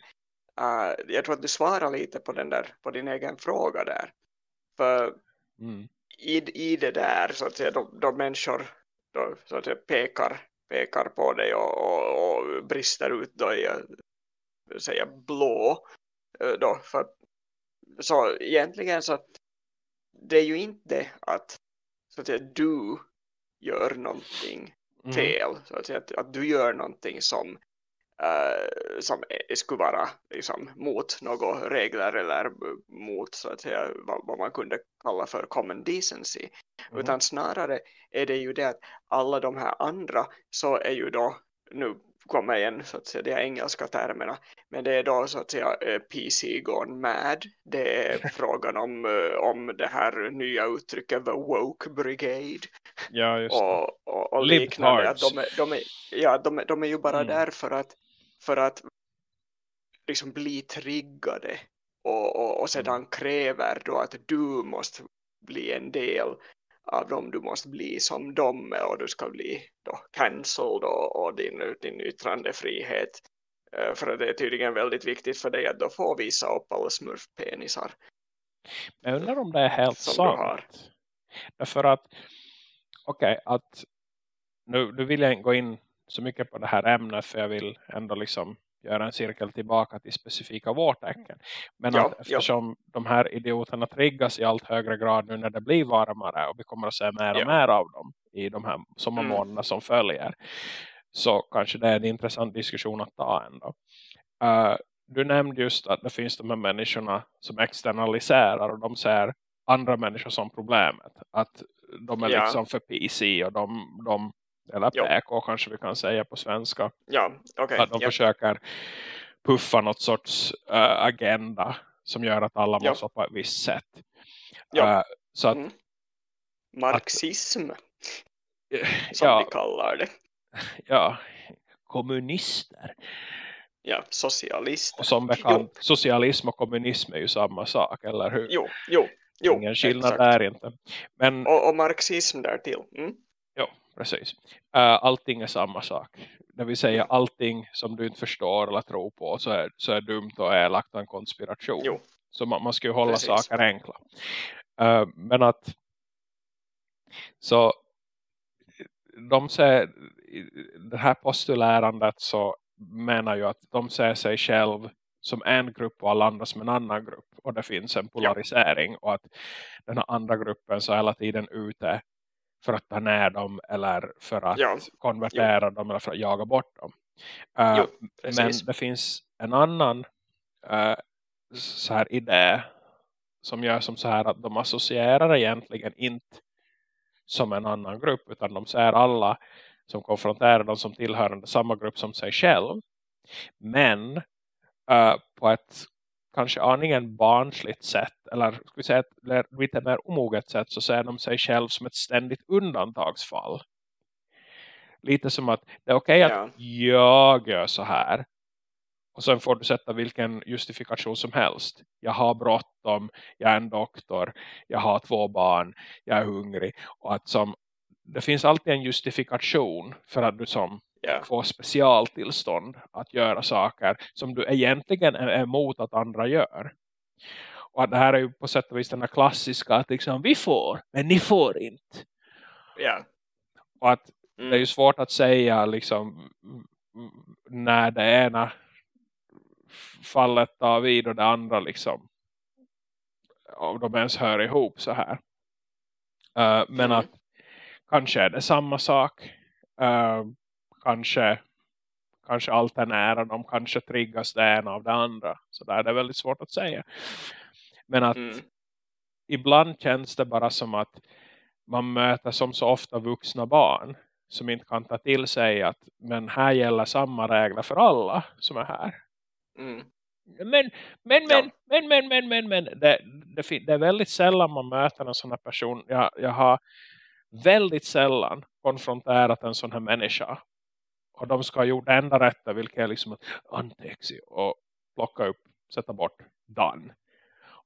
uh, jag tror att du svarar lite på, den där, på din egen fråga där. För mm. i, i det där så att säga, då, då människor då, så att säga, pekar, pekar på dig och, och, och brister ut då i att säga blå eh, då, för så egentligen så att det är ju inte att så att säga, du gör någonting mm. fel. Så att, att, att du gör någonting som, uh, som skulle vara liksom, mot några regler eller mot så att säga, vad, vad man kunde kalla för common decency. Mm. Utan snarare är det ju det att alla de här andra så är ju då nu kommer igen så att säga. De engelska termerna. Men det är då så att säga eh, PC gone mad. Det är frågan om, eh, om det här nya uttrycket the woke brigade. Ja, just och, och, och liknande. Att de, är, de, är, ja, de, de är ju bara mm. där för att för att liksom bli triggade. Och, och, och sedan kräver då att du måste bli en del av dem, du måste bli som dem och du ska bli då cancelled och, och din, din yttrandefrihet Eh, för att det är tydligen väldigt viktigt för dig att då få visa upp alla smurfpenisar. Jag undrar om det är helt sant. Därför att, okej, okay, att nu, nu vill jag inte gå in så mycket på det här ämnet för jag vill ändå liksom göra en cirkel tillbaka till specifika vårtecken. Men ja, att eftersom ja. de här idioterna triggas i allt högre grad nu när det blir varmare och vi kommer att se mer och ja. mer av dem i de här sommarmånaderna mm. som följer så kanske det är en intressant diskussion att ta ändå. Uh, du nämnde just att det finns de här människorna som externaliserar och de ser andra människor som problemet. Att de är liksom för PC och de, de eller PK jo. kanske vi kan säga på svenska. Ja, okay. Att de ja. försöker puffa något sorts uh, agenda som gör att alla måste på ett visst sätt. Ja. Uh, så att, mm. Marxism. Att, som ja, vi kallar det ja, kommunister. Ja, socialister. Och som bekant, jo. socialism och kommunism är ju samma sak, eller hur? Jo, jo. jo Ingen skillnad exakt. där inte. Men, och, och marxism där till. Mm. Precis. Uh, allting är samma sak. Det vill säga allting som du inte förstår eller tror på så är, så är dumt och elakt en konspiration. Jo. Så man, man ska ju hålla precis. saker enkla. Uh, men att så de ser det här postulärandet så menar ju att de ser sig själv som en grupp och alla andra som en annan grupp. Och det finns en polarisering. Ja. Och att den här andra gruppen så hela tiden ute för att ta ner dem eller för att ja. konvertera jo. dem eller för att jaga bort dem. Uh, jo, men det finns en annan uh, så här idé som gör som så här att de associerar egentligen inte som en annan grupp utan de ser alla som konfronterar dem som tillhörande samma grupp som sig själv. Men uh, på ett kanske aningen barnsligt sätt eller ska vi säga ett lite mer omoget sätt så ser de sig själv som ett ständigt undantagsfall. Lite som att det är okej okay att jag gör så här och sen får du sätta vilken justifikation som helst. Jag har bråttom, jag är en doktor, jag har två barn, jag är hungrig. Och att som, det finns alltid en justifikation för att du som yeah. får specialtillstånd att göra saker som du egentligen är emot att andra gör. Och det här är ju på sätt och vis den här klassiska att liksom, vi får, men ni får inte. Yeah. Och att mm. det är ju svårt att säga liksom när det ena fallet tar vid och det andra liksom om de ens hör ihop så här. Uh, men mm. att kanske är det samma sak. Uh, kanske kanske alternerar de, kanske triggas det ena av det andra. Så där är det väldigt svårt att säga. Men att mm. ibland känns det bara som att man möter som så ofta vuxna barn som inte kan ta till sig att men här gäller samma regler för alla som är här. Mm. Men, men, men, ja. men, men, men, men, men, det, det, det, är väldigt sällan man möter en sån här person. Jag, jag har väldigt sällan konfronterat en sån här människa. Och de ska ha gjort det enda rätta, vilket är liksom att antexi och plocka upp, sätta bort, done.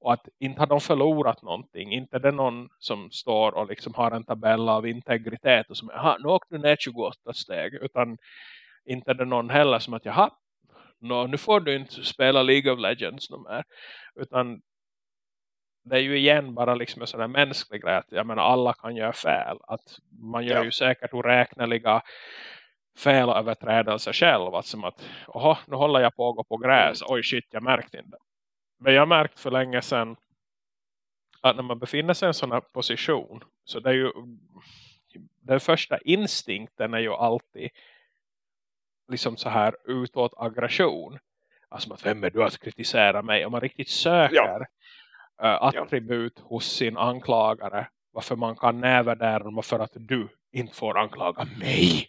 Och att inte har de förlorat någonting. Inte det någon som står och liksom har en tabell av integritet och som, jaha, nu åkte du ner 28 steg. Utan inte är det någon heller som att, jaha, no, nu får du inte spela League of Legends mer. Utan det är ju igen bara liksom en sån här mänsklig grej. Att, jag menar alla kan göra fel. Att man gör ja. ju säkert oräkneliga fel och överträdelser själv. Att som att, oha, nu håller jag på att gå på gräs. Oj shit, jag märkte inte. Men jag har märkt för länge sedan att när man befinner sig i en sån här position så det är ju den första instinkten är ju alltid liksom så här utåt aggression. Alltså att vem är du att kritisera mig? Om man riktigt söker ja. uh, attribut ja. hos sin anklagare. Varför man kan nedvärdera dem för att du inte får anklaga mig.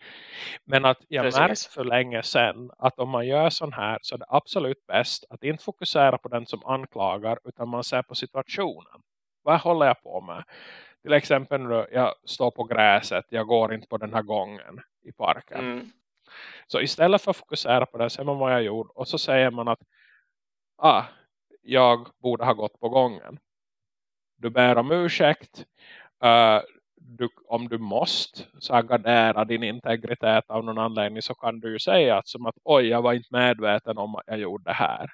Men att jag märkt för länge sedan att om man gör sån här så är det absolut bäst att inte fokusera på den som anklagar utan man ser på situationen. Vad håller jag på med? Till exempel nu, jag står på gräset, jag går inte på den här gången i parken. Mm. Så istället för att fokusera på det ser man vad jag gjorde. Och så säger man att ah, jag borde ha gått på gången. Du ber om ursäkt. Uh, du, om du måste så gardera din integritet av någon anledning så kan du ju säga att som att oj jag var inte medveten om att jag gjorde det här.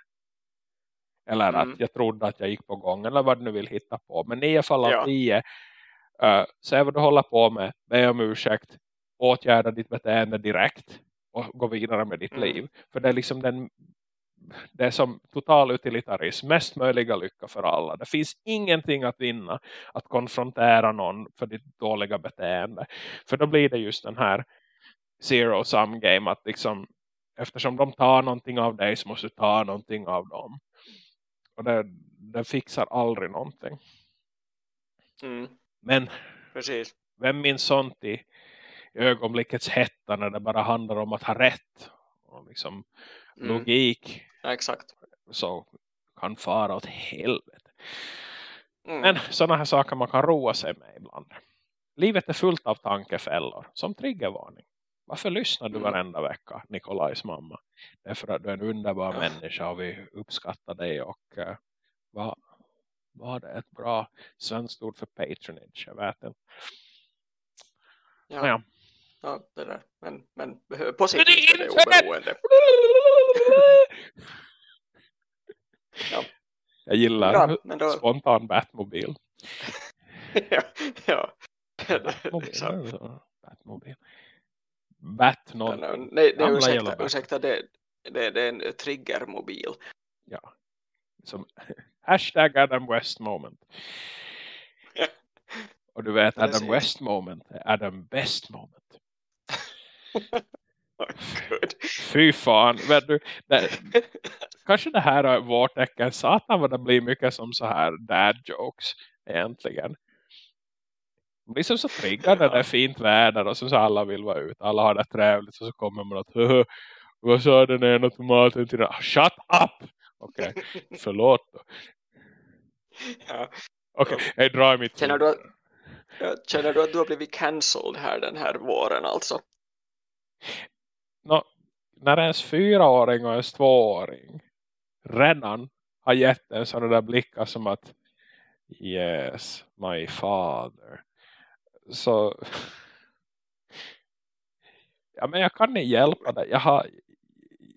Eller mm. att jag trodde att jag gick på gång eller vad du nu vill hitta på. Men i alla fall av ja. tio uh, se vad du håller på med. Be om ursäkt. Åtgärda ditt beteende direkt. Och gå vidare med ditt mm. liv. För det är liksom den det är som total utilitarism, mest möjliga lycka för alla. Det finns ingenting att vinna att konfrontera någon för ditt dåliga beteende. För då blir det just den här zero sum game att liksom eftersom de tar någonting av dig så måste du ta någonting av dem. Och det, det fixar aldrig någonting. Mm. Men Precis. vem minns sånt i ögonblickets hetta när det bara handlar om att ha rätt och liksom mm. logik Ja, exakt. Så kan fara åt helvete. Mm. Men sådana här saker man kan roa sig med ibland. Livet är fullt av tankefällor. Som triggervarning. Varför lyssnar du mm. varenda vecka, Nikolajs mamma? Det är för att du är en underbar ja. människa och vi uppskattar dig. Och uh, vad, vad är ett bra svenskt ord för patronage? Jag vet inte. Ja. ja. ja det där. Men, men på sikt är det oberoende. Ja. Jag gillar ja, då... spontan Batmobil. ja, ja. Batmobil. Batmobil. Bat någon. Ja, nej, nej, ursäkta, ursäkta det, det, det är en triggermobil. Ja. Som hashtag Adam West moment. Och du vet Adam West moment är Adam Best moment. Fy fan. Men du, det, kanske det här är vårt tecken. Satan vad det blir mycket som så här dad jokes egentligen. Man blir så triggad när det är fint väder och så, alla vill vara ute. Alla har det trevligt och så kommer man att vad sa den ena tomaten till den? Shut up! Okej, okay. förlåt då. Ja. Okej, okay. jag drar mitt känner du, att, känner du att du har blivit cancelled här den här våren alltså? No, när ens fyraåring och ens tvååring redan har gett en sådana där blickar som att yes, my father. Så ja, men jag kan inte hjälpa det. Jag har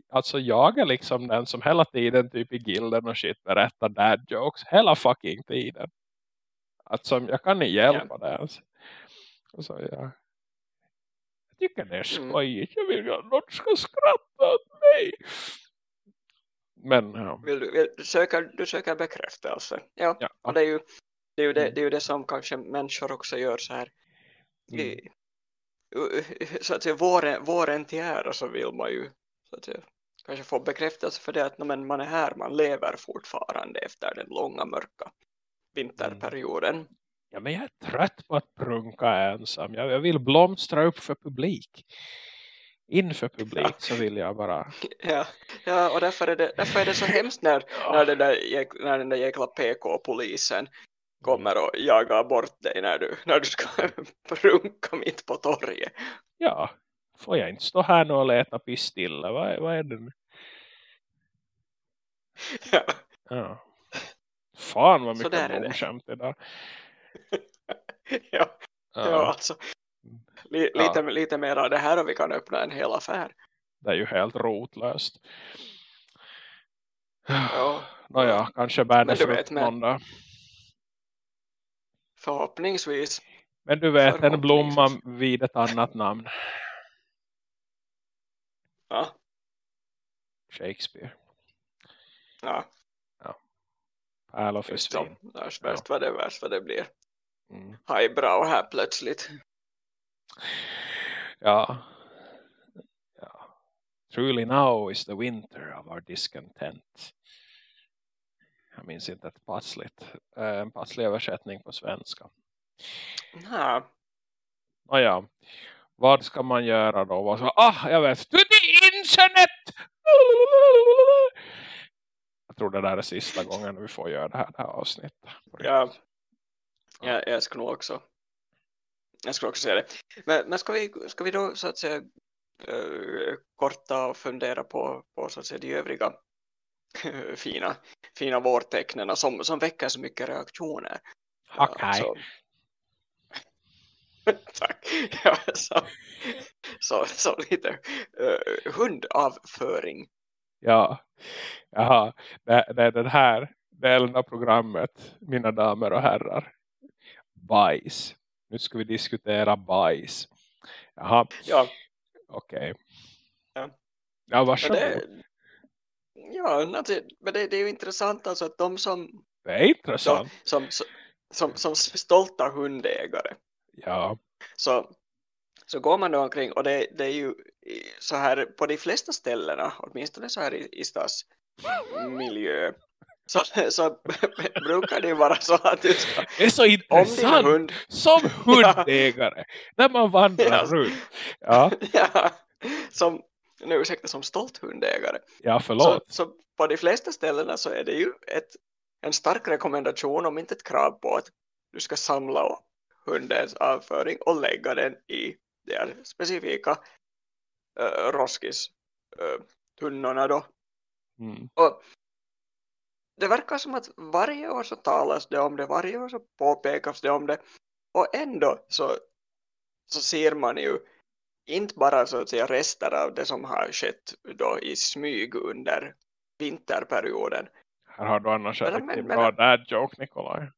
alltså jag är liksom den som hela tiden typ i gilden och shit berättar dad jokes hela fucking tiden. Alltså jag kan inte hjälpa yeah. det ens. Så ja, tycker det är mm. skojigt. Jag vill att någon ska skratta åt mig. Men, ja. Vill du, vill, du, söker, du söker bekräftelse. Ja, ja. och det är ju det, är ju det, mm. det, är ju det som kanske människor också gör så här. Mm. I, så att säga, våren, våren till ära så vill man ju så att säga, kanske få bekräftelse för det att men man är här, man lever fortfarande efter den långa mörka vinterperioden. Ja, men jag är trött på att prunka ensam. Jag, jag vill blomstra upp för publik. Inför publik ja. så vill jag bara... Ja, ja och därför är, det, därför är det så hemskt när, ja. när, den där, när den där jäkla PK-polisen kommer och jagar bort dig när du, när du ska prunka mitt på torget. Ja, får jag inte stå här nu och leta pistilla? Vad, vad är det nu? Ja. ja. Fan vad mycket bomskämt idag. ja, ja. ja, alltså. L ja. Lite, lite mer av det här och vi kan öppna en hel affär. Det är ju helt rotlöst. Ja. Nåja, kanske bär det frukt någon dag. Förhoppningsvis. Men du vet, en blomma vid ett annat namn. Ja. Shakespeare. Ja. Ja. Pärl och försvinn. Värst, värst vad det värst vad det blir. Mm. Highbrow här plötsligt. Ja. ja. Truly now is the winter of our discontent. Jag minns inte ett passligt, eh, en passlig översättning på svenska. Nej. Nåja, vad ska man göra då? Vad ska, ah, jag vet. Du är internet! Jag tror det där är sista gången vi får göra det här, det här avsnittet. Ja, Ja, jag skulle nog också jag skulle också säga det. Men, men ska, vi, ska vi då så att säga uh, korta och fundera på, på så att säga, de övriga fina, fina vårtecknen som, som väcker så mycket reaktioner. Okej. Ja, så- Tack. Ja, så, så, så lite uh, hundavföring. Ja, jaha. Det, det är den här delen av programmet, mina damer och herrar. Bajs. Nu ska vi diskutera bajs. Jaha, Ja, okej. Ja. Ja, men varsågod. det, ja men det, det är ju intressant alltså att de som, Det är intressant. som, som, som, som stolta hundägare Ja, så, så går man då omkring och det, det är ju så här på de flesta ställena, åtminstone så här i, i stadsmiljö så, så brukar det vara så att du ska, det är så intressant. hund Som hundägare. När man vandrar Ja. runt. Ja, ja, som, nu ursäkta, som stolt hundägare ja så, förlåt. så på de flesta ställena så är det ju ett, en stark rekommendation om inte ett krav på att du ska samla upp hundens avföring och lägga den i de här specifika uh, roskis uh, tunnorna då. Mm. Och det verkar som att varje år så talas det om det, varje år så påpekas det om det och ändå så, så ser man ju inte bara så att säga rester av det som har skett då i smyg under vinterperioden. Här har du annars en Men- men- riktigt men- bra dad joke, Nikolaj.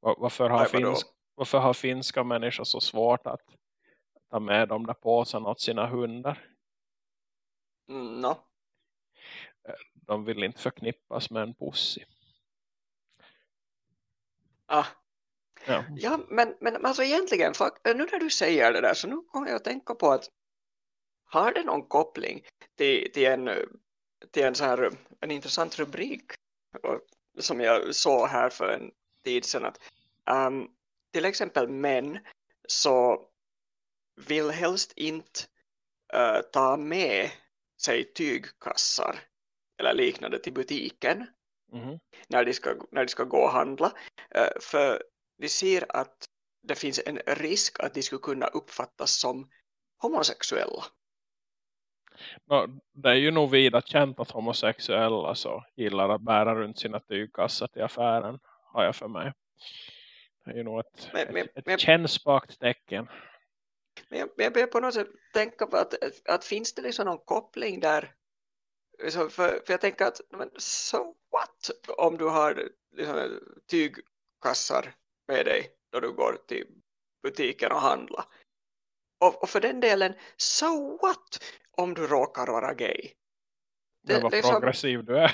Va- Varför har, Nej, finsk, varför har finska människor så svårt att ta med de där påsarna åt sina hundar? Mm, no. De vill inte förknippas med en pussy. ah, Ja. ja, men, men alltså egentligen, nu när du säger det där så nu kommer jag att tänka på att har det någon koppling till, till, en, till en, så här, en intressant rubrik som jag såg här för en tid sedan att ehm, till exempel män så vill helst inte eh, ta med sig tygkassar eller liknande till butiken Mhm. när de ska, när de ska gå och handla. Eh, för de ser att det finns en risk att de skulle kunna uppfattas som homosexuella. Nå, det är ju nog vida känt att homosexuella så gillar att bära runt sina tygkassar till affären. Har jag för mig. Det är ju nog ett, Men- men- ett, ett kännspakt tecken. Men jag, men jag börjar på något sätt tänka på att, att finns det liksom någon koppling där? För, för jag tänker att, men so what om du har liksom, tygkassar med dig då du går till butiken och handlar? Och, och för den delen, so what om du råkar vara gay? Det var liksom- progressiv du är.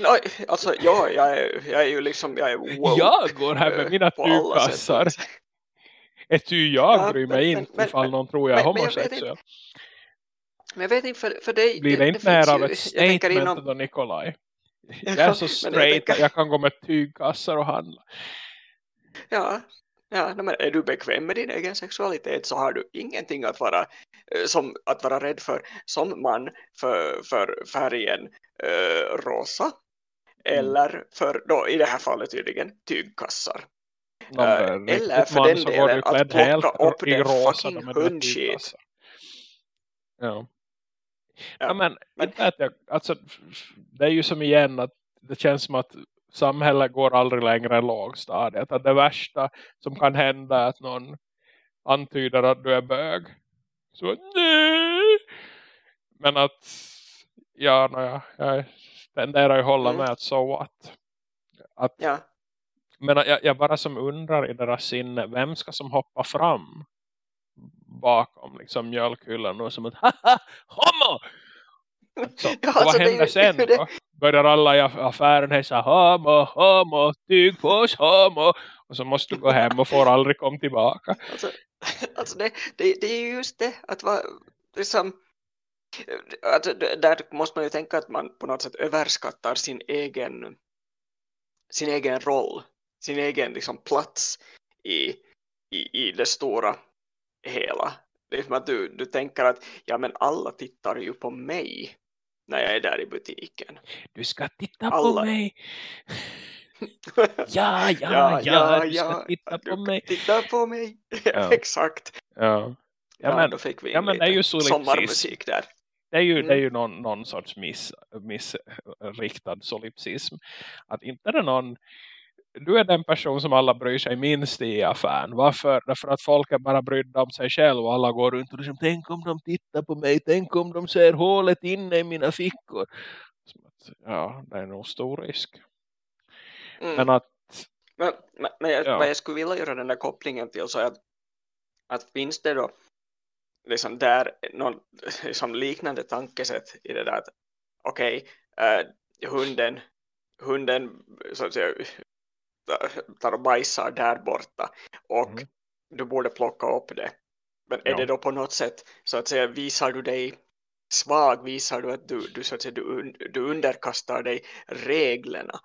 Nej, alltså ja, jag är, jag är ju liksom, jag är woke, Jag går här med eh, mina tygkassar. Ett ty jag Ja, bryr men- mig men- inte men- ifall men- någon tror jag är men- men homosexuell. Men jag vet inte, för, för dig, Blir det inte mer finns av ett statement inom- då Nikolaj? Ja, Jag är så straight att jag kan gå med tygkassar och handla. Ja, ja men är du bekväm med din egen sexualitet så har du ingenting att vara, eh, som, att vara rädd för som man för, för färgen eh, rosa Mm. eller för, då, i det här fallet tydligen, tygkassar. Någon Eh, där eller för den delen att plocka upp den fucking tygkassar. Ja. Ja, men, men- att jag, alltså, det är ju som igen att det känns som att samhället går aldrig längre än lågstadiet. Att det värsta som kan hända är att någon antyder att du är bög. Så nej! Men att ja, no, jag tenderar ju hålla Mm. med att so what. Att, Ja, men jag, jag bara som undrar i deras sinne, vem ska som hoppa fram bakom liksom mjölkhyllan och som att haha, homo! Så, Ja, alltså, vad händer sen det då? Börjar alla i affären hälsa homo, homo, tygpås, homo. Och så måste du gå hem och får aldrig komma tillbaka. Alltså, alltså det, det, det är ju just det att vara liksom, att d- där måste man ju tänka att man på något sätt överskattar sin egen sin egen roll, sin egen liksom plats i, i, i det stora hela. Det är som att du, du tänker att ja men alla tittar ju på mig när jag är där i butiken. Du ska titta på Alla. mig. Ja, ja, ja, du ska titta du på mig. Titta på mig. Ja. Exakt. Ja. Ja, Ja, men, då fick vi ja, men det är ju solipsism. sommarmusik där. det är ju, Mm. det är ju någon, någon sorts miss, missriktad solipsism. Att inte det någon du är den person som alla bryr sig minst i affären. Varför? Därför att folk är bara brydda om sig själv och alla går runt och liksom, tänk om de tittar på mig, tänk om de ser hålet inne i mina fickor. Att, ja, det är nog stor risk. Mm. Men att, Men, men, men jag, Ja. jag skulle vilja göra den där kopplingen till så att, att finns det då liksom där någon liksom liknande tankesätt i det där att okej, eh, hunden, hunden så att säga tar och bajsar där borta och Mm. du borde plocka upp det. Men är Ja. det då på något sätt så att säga visar du dig svag, visar du att du, du, så att säga, du, du underkastar dig reglerna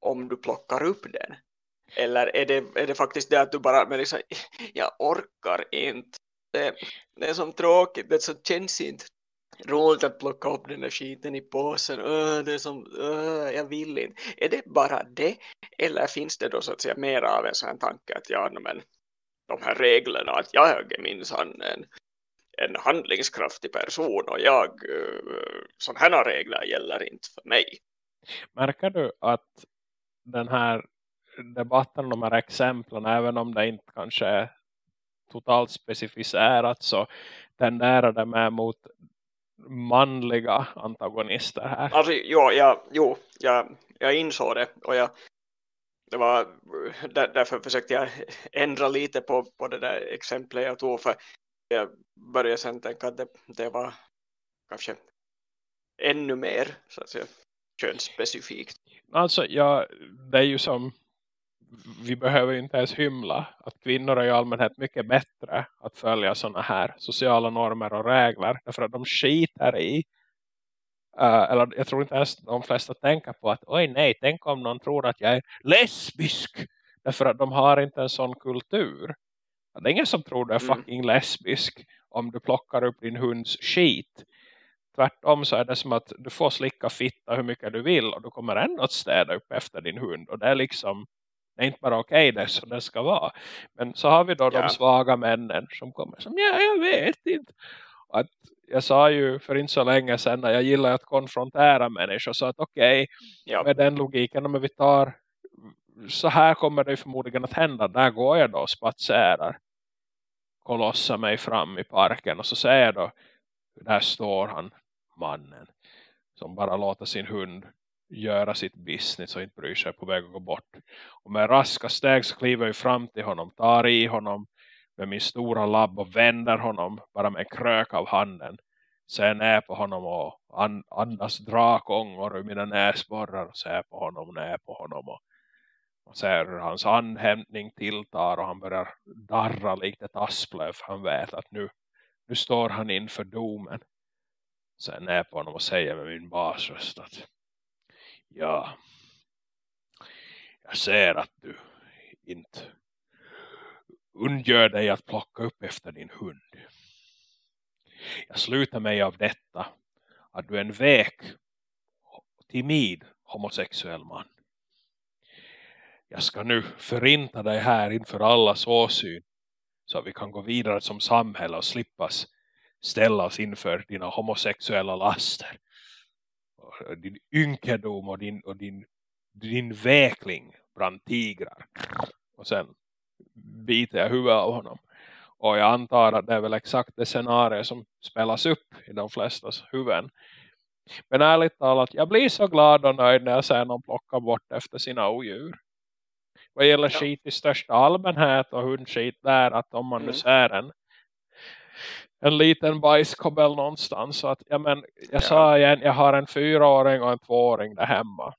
om du plockar upp den? Eller är det, är det faktiskt det att du bara, men liksom, jag orkar inte. Det, det är som tråkigt, det känns inte roligt att plocka upp den där skiten i påsen. Öh, det är som, öh, jag vill inte. Är det bara det? Eller finns det då så att säga mer av en sån här tanke att ja, men de här reglerna, att jag är minsann en, en handlingskraftig person och jag, sådana här regler gäller inte för mig. märker du att den här debatten, de här exemplen, även om det inte kanske är totalt specificerat så tenderar det med mot manliga antagonister här. Alltså, jo, jag, jo jag, jag insåg det och jag, det var, där, därför försökte jag ändra lite på, på det där exemplet jag tog för jag började sen tänka att det, det var kanske ännu mer så att säga, könsspecifikt. Alltså, ja, det är ju som vi behöver ju inte ens hymla att kvinnor är i allmänhet mycket bättre att följa sådana här sociala normer och regler därför att de skiter i Uh, eller jag tror inte ens de flesta tänker på att oj nej, tänk om någon tror att jag är lesbisk. Därför att de har inte en sån kultur. Det är ingen som tror du är Mm. fucking lesbisk om du plockar upp din hunds skit. Tvärtom så är det som att du får slicka fitta hur mycket du vill och du kommer ändå att städa upp efter din hund. Och det är liksom, det är inte bara okej det är så det ska vara. Men så har vi då Ja. de svaga männen som kommer som, ja jag vet inte. Att jag sa ju för inte så länge sedan när jag gillar att konfrontera människor så att okej, Ja, med den logiken om vi tar så här kommer det förmodligen att hända. Där går jag då och spatserar. Kolossar mig fram i parken och så ser jag då där står han, mannen som bara låter sin hund göra sitt business och inte bryr sig på väg att gå bort. Och med raska steg så kliver jag fram till honom, tar i honom med min stora labb och vänder honom bara med en krök av handen. Sen är på honom och andas drakångor ur mina näsborrar och ser på honom och ner på honom och, och ser hur hans andhämtning tilltar och han börjar darra likt ett asplöv för han vet att nu, nu står han inför domen. Sen är på honom och säger med min basröst att ja, jag ser att du inte undgör dig att plocka upp efter din hund. Jag slutar mig av detta att du är en vek och timid homosexuell man. Jag ska nu förinta dig här inför allas åsyn så att vi kan gå vidare som samhälle och slippas ställa oss inför dina homosexuella laster. Din ynkedom och din, och din, din väkling bland tigrar. Och sen biter jag huvudet av honom. Och jag antar att det är väl exakt det scenario som spelas upp i de flestas huvuden. Men ärligt talat, jag blir så glad och nöjd när jag ser någon plocka bort efter sina odjur. Vad gäller Ja. skit i största allmänhet och hundskit där, att om man nu Mm. ser en, en liten bajskobbel någonstans. Så att, ja, men, jag Ja. sa igen, jag har en fyraåring och en tvååring där hemma.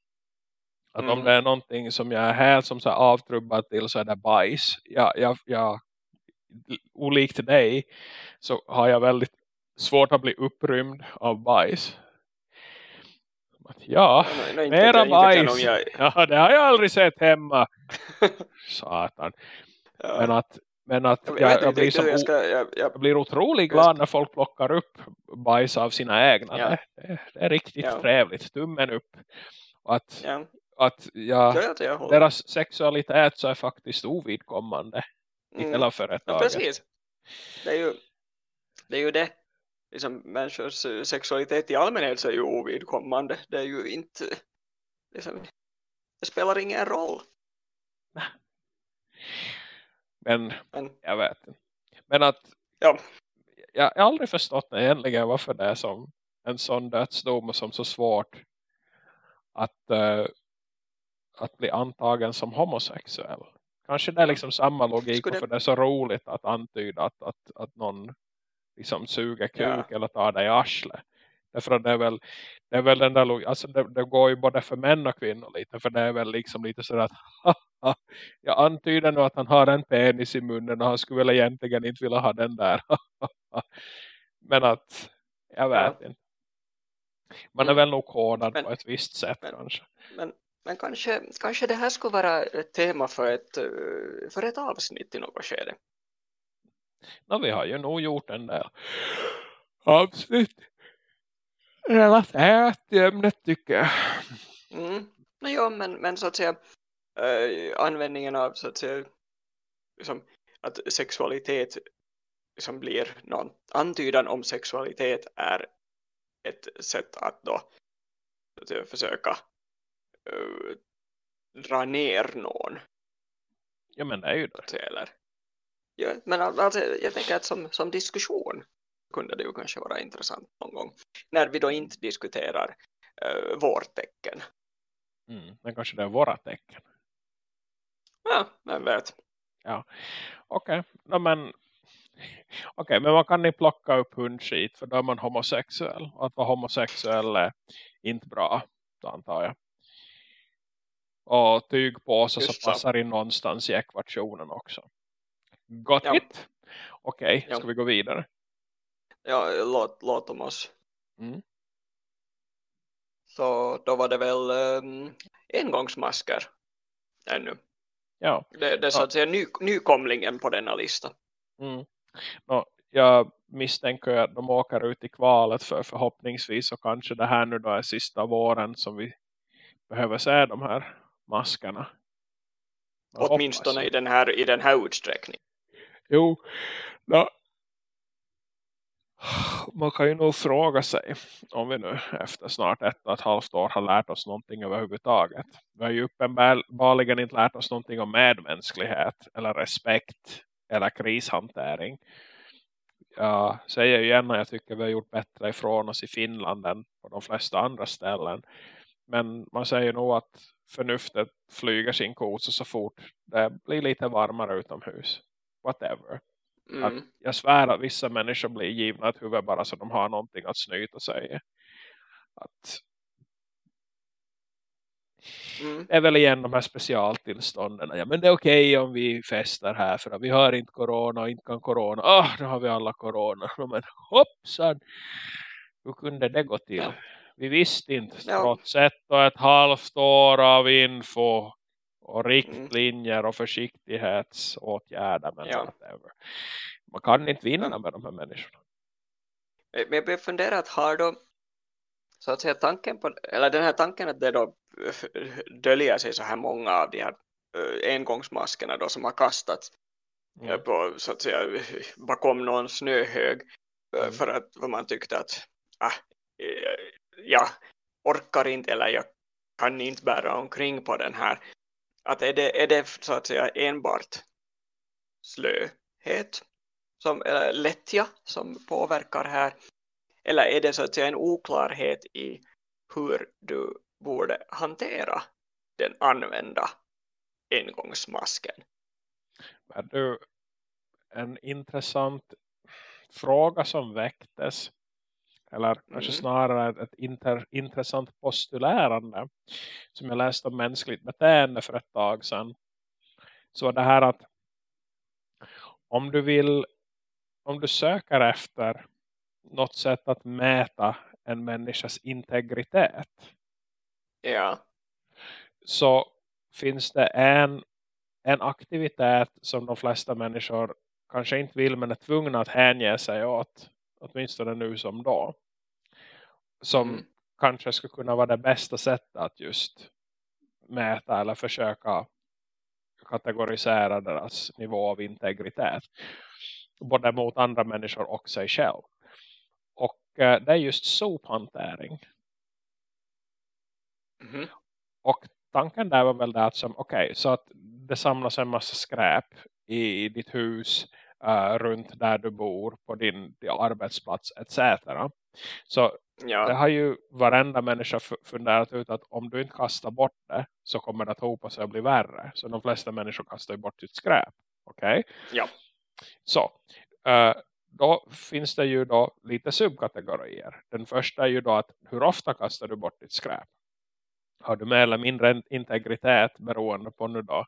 Att om Mm. det är någonting som jag är helt som så här avtrubbad till så är det bajs. Jag, jag, jag, olikt dig så har jag väldigt svårt att bli upprymd av bajs. Ja, no, inte mera inte bajs. om jag- ja, det har jag aldrig sett hemma. Satan. ja. Men att, men att jag, jag, jag, inte blir som jag ska, jag, jag, jag blir otroligt Jag glad när folk plockar upp bajs av sina egna. Ja. Det, det, är riktigt Ja. trevligt. Tummen upp. Och att, ja, att ja, ja, jag, jag deras sexualitet så är faktiskt ovidkommande i Mm. hela Ja, företaget. precis. Det är ju det. Är ju det. liksom, människors eh, sexualitet i allmänhet så är ju ovidkommande. Det är ju inte liksom, det spelar ingen roll. Men, Men, jag vet inte. Men att ja, jag har aldrig förstått egentligen varför det är som en sån dödsdom och som så svårt att, uh, att bli antagen som homosexuell. Kanske det är liksom samma logik Skulle- för det är så roligt att antyda att, att, att någon liksom suger kuk Ja. eller tar dig i arsle. Därför att det är väl, det är väl den där alltså det, det går ju både för män och kvinnor lite. För det är väl liksom lite så att jag antyder nu att han har en penis i munnen och han skulle väl egentligen inte vilja ha den där. Men att jag vet Ja. inte. Man är Mm. väl nog kodad Men- på ett visst sätt men- kanske. men, men kanske, kanske det här skulle vara ett tema för ett, för ett avsnitt i något skede. No, vi har ju nog gjort en del avsnitt relaterat till ämnet tycker jag. Mm. Jo, men, men så att säga eh, användningen av så att säga liksom, att sexualitet som blir någon antydan om sexualitet är ett sätt att då så att säga, försöka eh, dra ner någon Ja men det är ju det. eller ja, men al- alltså, jag tänker att som, som diskussion kunde det ju kanske vara intressant någon gång när vi då inte diskuterar uh, vårtecken Mm. Men kanske det är våra tecken. ja, vem vet Okej, no, men Okej, men man kan inte plocka upp hundskit för då är man homosexuell. Och att vara homosexuell är inte bra, antar jag. Och tygpåsar så så. passar in någonstans i ekvationen också. Got Ja. it? Okej, Ja. ska vi gå vidare? Ja, låt, låt om oss Mm. så då var det väl um, engångsmasker ännu Ja. det, det är så att säga ny, nykomlingen på denna lista Mm. Jag misstänker att de åker ut i kvalet för förhoppningsvis så kanske det här nu då är sista våren som vi behöver se de här maskerna. Jag åtminstone i den här, i den här utsträckningen Jo, man kan ju nog fråga sig om vi nu efter snart ett och ett halvt år har lärt oss någonting överhuvudtaget. Vi har ju uppenbarligen inte lärt oss någonting om medmänsklighet eller respekt eller krishantering. Jag säger ju igen att jag tycker vi har gjort bättre ifrån oss i Finland än på de flesta andra ställen. Men man säger nog att förnuftet flyger sin kos så fort det blir lite varmare utomhus. Whatever mm. jag svär att vissa människor blir givna ett huvud bara så de har någonting att snyta sig. Att Mm. det är väl igen de här specialtillstånden. Ja, men det är okej om vi festar här för att vi har inte corona och inte kan corona. Ah, nu har vi alla corona. Men hoppsan, hur kunde det gå till? Vi visste inte Ja. trots ett och ett halvt år av info och riktlinjer och försiktighetsåtgärder. Men Ja. whatever. Man kan inte vinna med de här människorna. Men jag börjar fundera att har då så att säga tanken på, eller den här tanken att det då döljer sig så här många av de här eh, engångsmaskerna då som har kastats eh, Mm. på så att säga bakom någon snöhög eh, Mm. för att vad man tyckte att ah, jag orkar inte eller jag kan inte bära omkring på den här att är det, är det så att säga enbart slöhet som, eller lättja som påverkar här? Eller är det så att säga en oklarhet i hur du borde hantera den använda engångsmasken? Men du en intressant fråga som väcktes eller kanske Mm. snarare ett, ett inter, intressant postulärande som jag läste om mänskligt beteende för ett tag sedan så det här att om du vill om du söker efter något sätt att mäta en människas integritet ja, så finns det en, en aktivitet som de flesta människor kanske inte vill men är tvungna att hänge sig åt. Åtminstone nu som då. Som Mm. kanske skulle kunna vara det bästa sättet att just mäta eller försöka kategorisera deras nivå av integritet. Både mot andra människor och sig själv. Och uh, det är just sophantering. Mm. Och tanken där var väl det att som, okej, okay, så att det samlas en massa skräp i ditt hus uh, runt där du bor på din, din arbetsplats etc. Så ja. det har ju varenda människa funderat ut att om du inte kastar bort det så kommer det att hopa sig och bli värre. Så de flesta människor kastar ju bort sitt skräp. Okej? Okay? Ja. Så, uh, då finns det ju då lite subkategorier. Den första är ju då att hur ofta kastar du bort ditt skräp? Har du mer eller mindre integritet beroende på nu då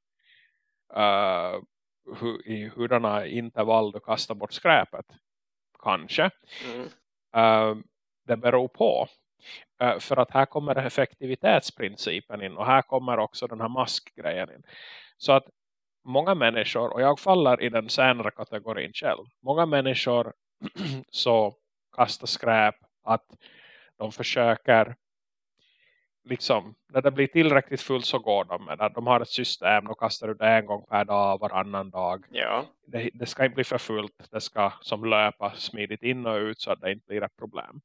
uh, hu i hurdana intervall du kastar bort skräpet? Kanske. Mm. Uh, det beror på. Uh, för att här kommer effektivitetsprincipen in och här kommer också den här maskgrejen in. Så att många människor, och jag faller i den senare kategorin själv. Många människor så kastar skräp att de försöker liksom, när det blir tillräckligt fullt så går de med det. De har ett system, de kastar ut en gång per dag, varannan dag. Ja. Det, det ska inte bli för fullt, det ska som löpa smidigt in och ut så att det inte blir ett problem.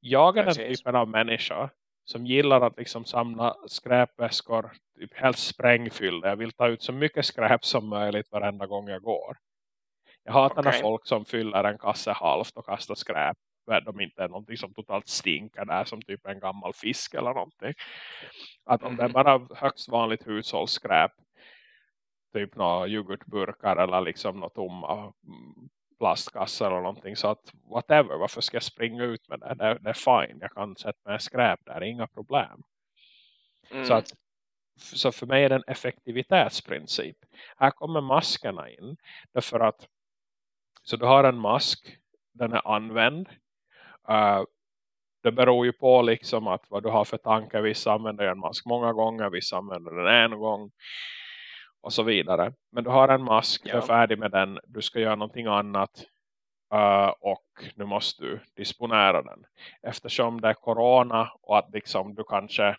Jag är den typen av människa som gillar att liksom samla skräpväskor typ helst sprängfyllda. Jag vill ta ut så mycket skräp som möjligt varenda gång jag går. Jag hatar okay. när folk som fyller en kasse halvt och kastar skräp. De inte är någonting som totalt stinker där som typ en gammal fisk eller någonting. Att om det är mm. bara högst vanligt hushållsskräp typ några yoghurtburkar eller liksom några tomma mm, plastkassar eller någonting. Så att whatever, varför ska jag springa ut med det? Det, det är fine, jag kan sätta med skräp där, inga problem. Mm. Så att så för mig är det en effektivitetsprincip. Här kommer maskerna in. Därför att så du har en mask, den är använd. Uh, det beror ju på liksom att vad du har för tanke. Vissa använder en mask många gånger, vissa använder den en gång och så vidare. Men du har en mask, ja. du är färdig med den, du ska göra någonting annat uh, och nu måste du disponera den. Eftersom det är corona och att liksom du kanske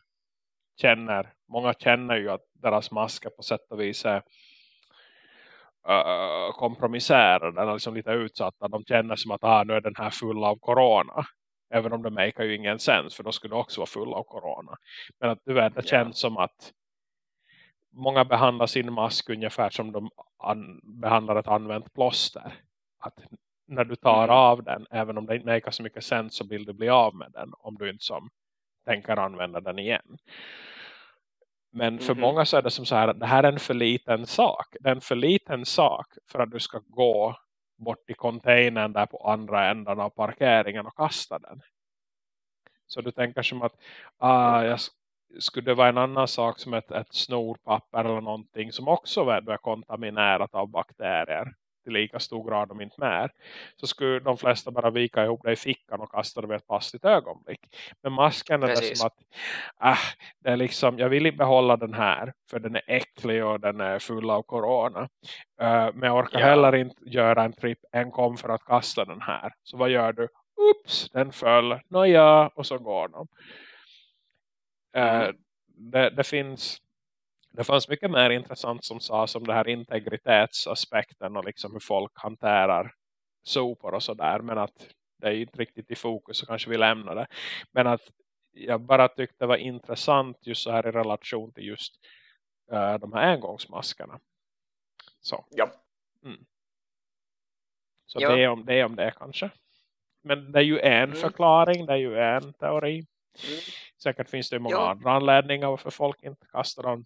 känner, många känner ju att deras masker på sätt och vis är kompromisserade eller liksom lite utsatta. De känner som att ah, nu är den här full av corona. Även om det makar ju ingen sens för då skulle det också vara full av corona. Men att du vet, det känns som att många behandlar sin mask ungefär som de behandlar ett använt plåster. Att när du tar mm. av den, även om det inte makar så mycket sens så vill du bli av med den om du inte som tänker använda den igen. Men för mm. många så är det som så här att det här är en för liten sak. Det är en för liten sak för att du ska gå bort i containern där på andra änden av parkeringen och kasta den. Så du tänker som att ah, jag, skulle det vara en annan sak som ett, ett snorpapper eller någonting som också är kontaminerat av bakterier till lika stor grad om inte mer så skulle de flesta bara vika ihop det i fickan och kasta det vid ett passligt ögonblick. Men masken är Precis. det som att äh, det är liksom, jag vill inte behålla den här för den är äcklig och den är full av corona. Uh, men jag orkar ja. heller inte göra en tripp en kom för att kasta den här. Så vad gör du? Ups, den föll. Nåja, och så går de. Uh, det, det finns det fanns mycket mer intressant som sa som det här integritetsaspekten och liksom hur folk hanterar sopor och sådär. Men att det är inte riktigt i fokus så kanske vi lämnar det. Men att jag bara tyckte det var intressant just så här i relation till just uh, de här engångsmaskerna. Så. Ja. Mm. Så ja. Det, är om, det är om det kanske. Men det är ju en mm. förklaring, det är ju en teori. Mm. Säkert finns det många ja. andra anledningar varför folk inte kastar dem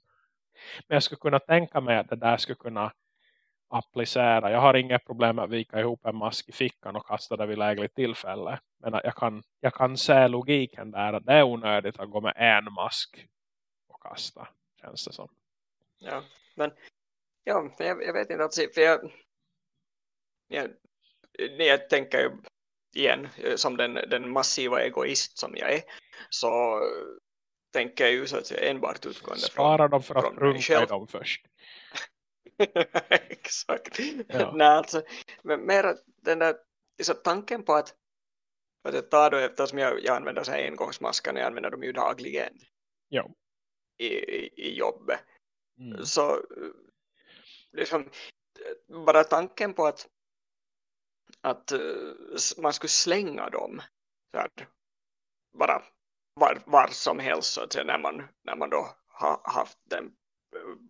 men jag skulle kunna tänka mig att det där skulle kunna applicera. Jag har inga problem med att vika ihop en mask i fickan och kasta det vid lägligt tillfälle. Men jag kan, jag kan se logiken där att det är onödigt att gå med en mask och kasta. Känns det som. Ja, men ja, jag, jag vet inte. Alltså, för jag, jag, jag tänker igen eh, som den, den massiva egoist som jag är så tänker jag ju så att säga enbart utgående Spara från, dem för att runka i dem först. Exakt. Ja. Nej, alltså, men mer den där så tanken på att, att jag tar då eftersom jag, jag använder så här engångsmaskar jag använder dem ju dagligen ja. i, i, i jobbet. Mm. Så liksom, bara tanken på att att uh, man skulle slänga dem så här, bara var, var som helst så att säga, när, man, när man då har haft den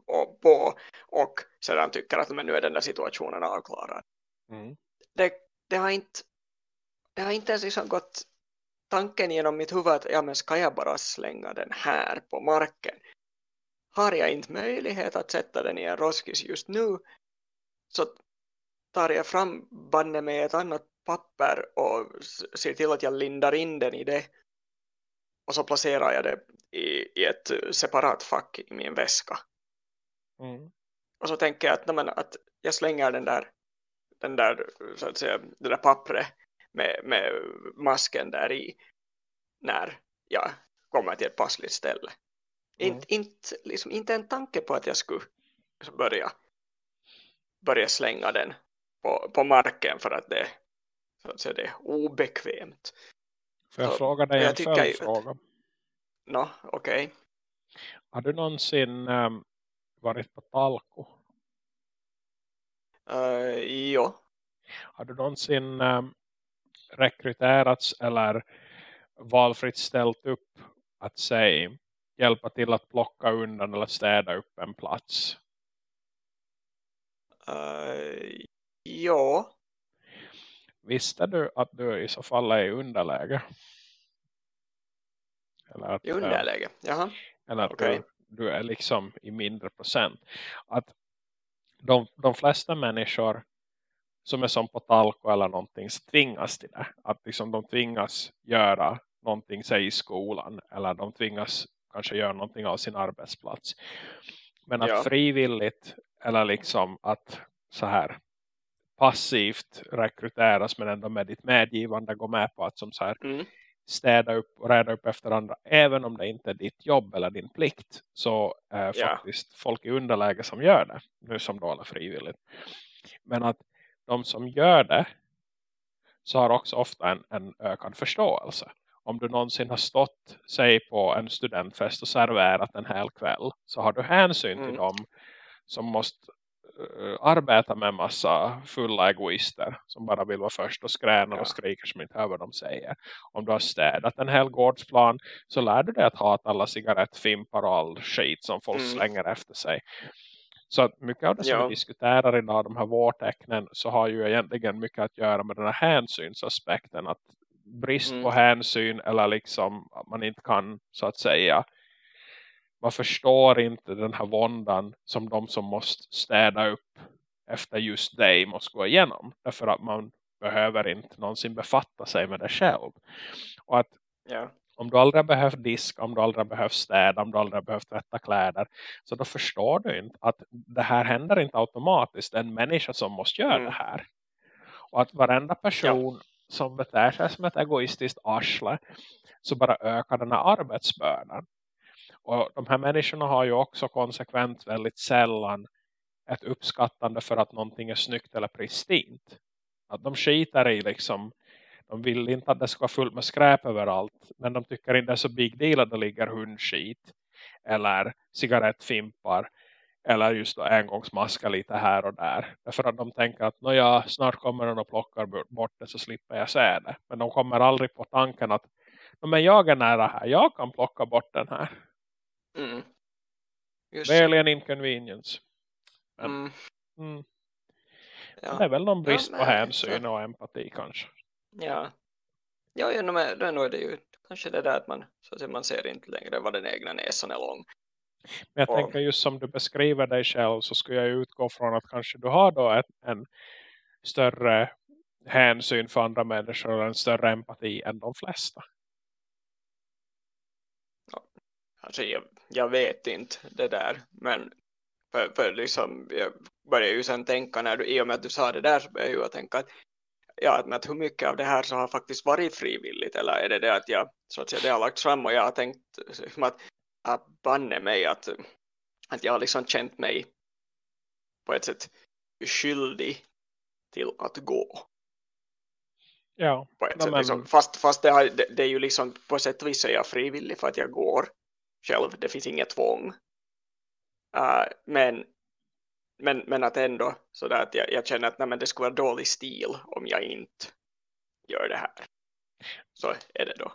och på och sedan tycker att men nu är den där situationen avklarad. Mm. Det, det, har inte det har inte ens liksom gått tanken genom mitt huvud att ja, men ska jag bara slänga den här på marken? Har jag inte möjlighet att sätta den i en roskis just nu så tar jag fram banne med ett annat papper och ser till att jag lindar in den i det och så placerar jag det i, i ett separat fack i min väska. Mm. Och så tänker jag att, men, att jag slänger den där, den där, så att säga, det där pappret med, med masken där i när jag kommer till ett passligt ställe. Mm. Inte, inte, liksom, inte en tanke på att jag skulle börja, börja slänga den på, på marken för att det, så att säga, det är obekvämt. Får jag så, fråga dig en följdfråga? No, okej. Okay. Har du någonsin um, varit på Talko? Uh, jo. Har du någonsin um, rekryterats eller valfritt ställt upp att säga hjälpa till att plocka undan eller städa upp en plats? Uh, ja. Visste du att du i så fall är i underläge? Eller att, I underläge, jaha. Eller att okay. du, du, är liksom i mindre procent. Att de, de flesta människor som är som på talko eller någonting tvingas till det. Att liksom de tvingas göra någonting säg i skolan. Eller de tvingas kanske göra någonting av sin arbetsplats. Men att ja. frivilligt eller liksom att så här passivt rekryteras men ändå med ditt medgivande gå med på att som så här mm. städa upp och rädda upp efter andra även om det inte är ditt jobb eller din plikt så är ja. faktiskt folk i underläge som gör det nu som då är frivilligt men att de som gör det så har också ofta en, en ökad förståelse om du någonsin har stått sig på en studentfest och serverat en hel kväll så har du hänsyn mm. till dem som måste arbeta med massa fulla egoister som bara vill vara först och skränar ja. och skriker som inte hör vad de säger. Om du har städat en hel gårdsplan så lär du dig att hata alla cigarettfimpar och all skit som folk mm. slänger efter sig. Så att mycket av det som ja. vi diskuterar idag, de här vårtecknen, så har ju egentligen mycket att göra med den här hänsynsaspekten. Att brist mm. på hänsyn eller liksom att man inte kan så att säga man förstår inte den här våndan som de som måste städa upp efter just dig måste gå igenom. Därför att man behöver inte någonsin befatta sig med det själv. Och att ja. om du aldrig behövt diska, om du aldrig behövt städa, om du aldrig behövt tvätta kläder. Så då förstår du inte att det här händer inte automatiskt. Det är en människa som måste göra mm. det här. Och att varenda person ja som beter sig som ett egoistiskt arsle så bara ökar den här arbetsbördan. Och de här människorna har ju också konsekvent väldigt sällan ett uppskattande för att någonting är snyggt eller pristint. Att de skiter i liksom, de vill inte att det ska vara fullt med skräp överallt. Men de tycker inte det är så big deal att det ligger hundskit. Eller cigarettfimpar eller just då engångsmaska lite här och där. Därför att de tänker att ja, snart kommer den och plockar bort det så slipper jag se det. Men de kommer aldrig på tanken att men jag är nära här, jag kan plocka bort den här. Mm. Really an inconvenience. Men, mm. Mm. Ja. Det är väl någon brist ja, på hänsyn och empati kanske. Ja, ja, ja då är det ju kanske det där att man, så att man ser inte längre vad den egna näsan är lång. Men jag och, tänker just som du beskriver dig själv så skulle jag utgå från att kanske du har då ett, en större hänsyn för andra människor och en större empati än de flesta. Alltså jag, jag vet inte det där men för, för liksom, jag började ju sen tänka när du, i och med att du sa det där så började jag ju tänka att ja, att, hur mycket av det här så har faktiskt varit frivilligt eller är det det att jag så att säga, det har lagts fram och jag har tänkt att att banne mig att, att jag har liksom känt mig på ett sätt skyldig till att gå. Ja. På ett sätt, men... liksom, fast fast det, har, det, det, är ju liksom på sätt och vis är jag frivillig för att jag går själv. Det finns inget tvång. Uh, men men, men att ändå så där att jag, jag känner att nej, det skulle vara dålig stil om jag inte gör det här. Så är det då.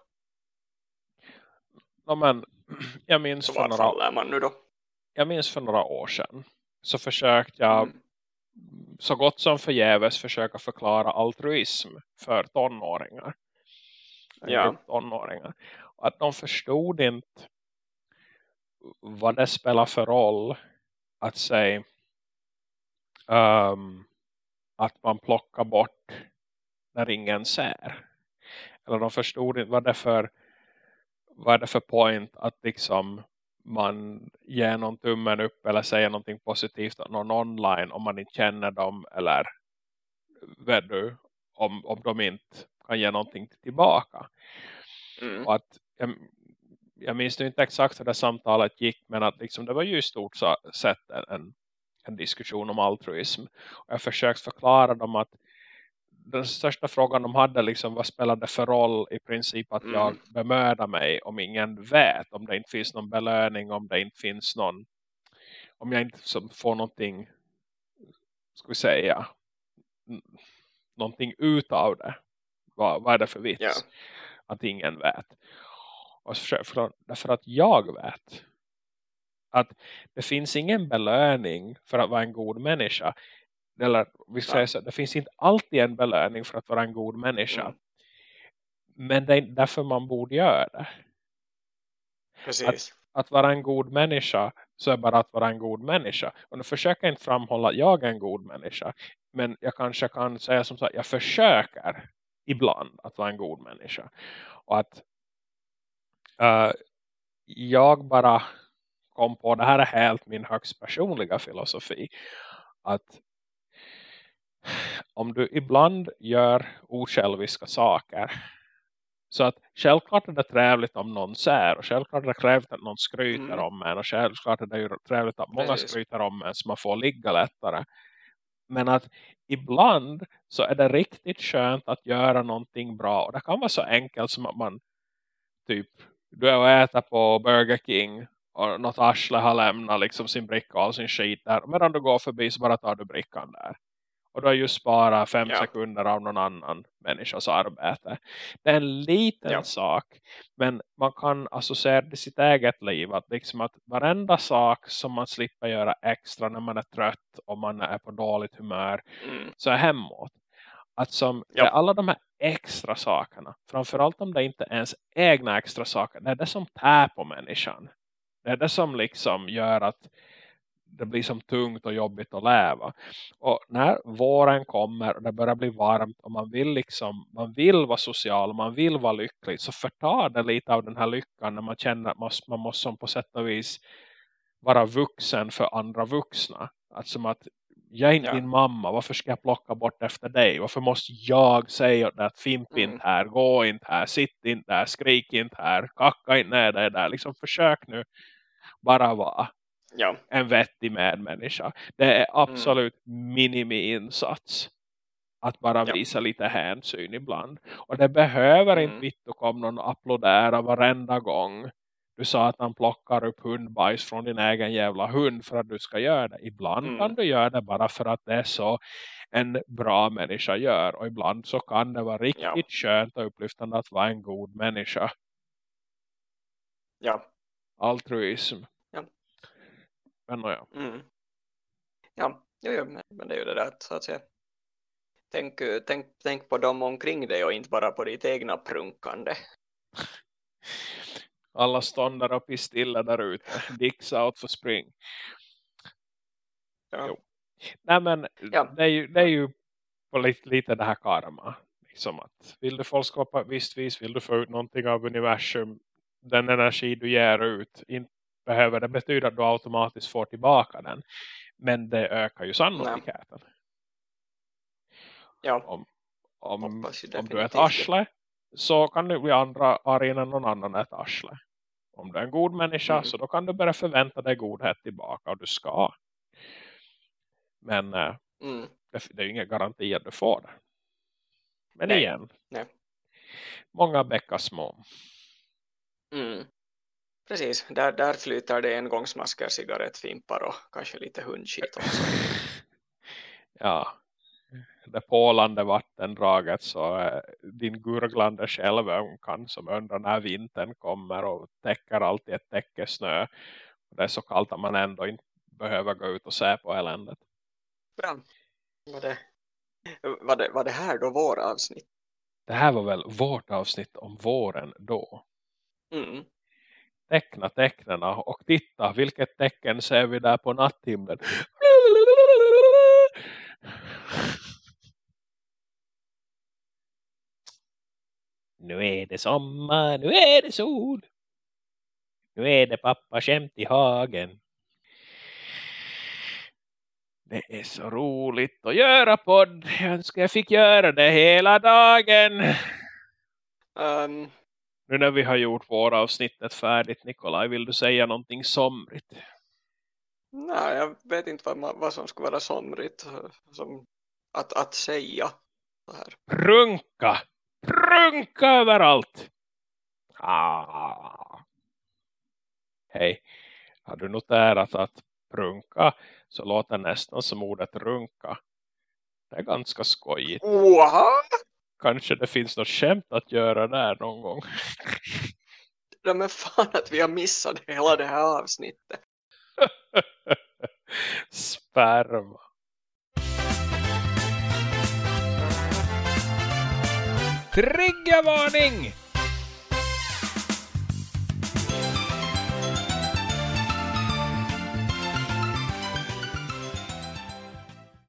Ja, men, jag minns så för några, man nu då? jag minns för några år sedan så försökte jag Mm. så gott som förgäves försöka förklara altruism för tonåringar. Ja. tonåringar. Att de förstod inte vad det spelar för roll att säga ehm, att man plockar bort när ingen ser. Eller de förstod inte vad det för vad är det för point att liksom man ger någon tummen upp eller säger någonting positivt om någon online om man inte känner dem eller vet du, om, om de inte kan ge någonting tillbaka. Mm. Och att jag, minns inte exakt hur det samtalet gick men att liksom, det var ju i stort sett en, en, diskussion om altruism. Och jag försökte förklara dem att den största frågan de hade liksom vad spelar det för roll i princip att Mm. jag bemödar mig om ingen vet om det inte finns någon belöning om det inte finns någon om jag inte som får någonting ska vi säga någonting utav det vad, vad är det för vits Ja. att ingen vet och så förklara, därför att jag vet att det finns ingen belöning för att vara en god människa eller vi säger så, det finns inte alltid en belöning för att vara en god människa Mm. men det är därför man borde göra det Precis. att vara en god människa så är bara att vara en god människa. Och nu försöker jag inte framhålla att jag är en god människa. Men jag kanske kan säga som sagt, jag försöker ibland att vara en god människa. Och att eh, jag bara kom på, det här är helt min högst personliga filosofi. Att om du ibland gör osjälviska saker så att självklart är det trevligt om någon ser och självklart är det trevligt att någon skryter Mm. om en och självklart är det trevligt att många Precis. skryter om en så man får ligga lättare. Men att ibland så är det riktigt skönt att göra någonting bra och det kan vara så enkelt som att man typ, du är och äter på Burger King och något arsle har lämnat liksom sin bricka och all sin skit där. Och medan du går förbi så bara tar du brickan där. Och du har just sparat fem Ja. sekunder av någon annan människas arbete. Det är en liten Ja. sak. Men man kan associera det i sitt eget liv. Att, liksom att varenda sak som man slipper göra extra när man är trött och man är på dåligt humör. Mm. Så är hemåt. Att som Ja. är alla de här extra sakerna. Framförallt om det inte ens egna extra saker. Det är det som tär på människan. Det är det som liksom gör att det blir som tungt och jobbigt att leva. Och när våren kommer och det börjar bli varmt och man vill liksom, man vill vara social och man vill vara lycklig så förtar det lite av den här lyckan när man känner att man, man måste som på sätt och vis vara vuxen för andra vuxna. Att som att jag är inte Ja. din mamma, varför ska jag plocka bort efter dig? Varför måste jag säga att fimp Mm. inte här, gå inte här, sitt inte där, skrik inte här, kacka inte ner dig där. Liksom försök nu bara vara Ja. en vettig medmänniska. Det är absolut minimiinsats att bara Ja. visa lite hänsyn ibland. Och det behöver Mm. inte vitt och kom någon applådera varenda gång du sa att han plockar upp hundbajs från din egen jävla hund för att du ska göra det. Ibland Mm. kan du göra det bara för att det är så en bra människa gör. Och ibland så kan det vara riktigt skönt och upplyftande att vara en god människa. Ja. Altruism. Ja. Men nåja. Mm. Ja, jo, jo, men- det är ju det där så att säga. Tänk, tänk, tänk på dem omkring dig och inte bara på ditt egna prunkande. Alla ståndar upp i stilla där ute. Dicks out for spring. Ja. Jo. Nej men Ja. det, är ju, det är ju på lite, lite det här karma. Liksom att vill du få folk ett visst vis, vill du få ut någonting av universum, den energi du ger ut, inte behöver det betyda att du automatiskt får tillbaka den. Men det ökar ju sannolikheten. Ja, Om, om, om du är ett arsle så kan du bli andra argen än någon annan är ett arsle. Om du är en god människa Mm. så då kan du börja förvänta dig godhet tillbaka och du ska. Men eh, Mm. det, det är ju ingen garanti att du får det. Men Nej. igen. Nej. Många bäckar små. Mm. Precis, där, där flyter det engångsmasker, cigarettfimpar och kanske lite hundskit också. ja, det pålande vattendraget så äh, din gurglande själv kan som under när vintern kommer och täcker alltid ett täcke snö. Det är så kallt att man ändå inte behöver gå ut och se på eländet. Bra. Var det, var det, var det här då vår avsnitt? Det här var väl vårt avsnitt om våren då. Mm. Teckna tecknarna och titta vilket tecken ser vi där på natthimlen. Nu är det sommar, nu är det sol. Nu är det pappa skämt i hagen. Det är så roligt att göra podd. Jag önskar jag fick göra det hela dagen. Um, nu när vi har gjort våra avsnittet färdigt, Nikolaj, vill du säga någonting somrigt? Nej, jag vet inte vad, vad som skulle vara somrigt. Som att, att säga. Så här. Prunka! Prunka överallt! Ah. Hej, har du noterat att prunka så låter nästan som ordet runka. Det är ganska skojigt. What? Kanske det finns något skämt att göra där någon gång. Ja, men fan att vi har missat hela det här avsnittet. Sperma. Triggervarning!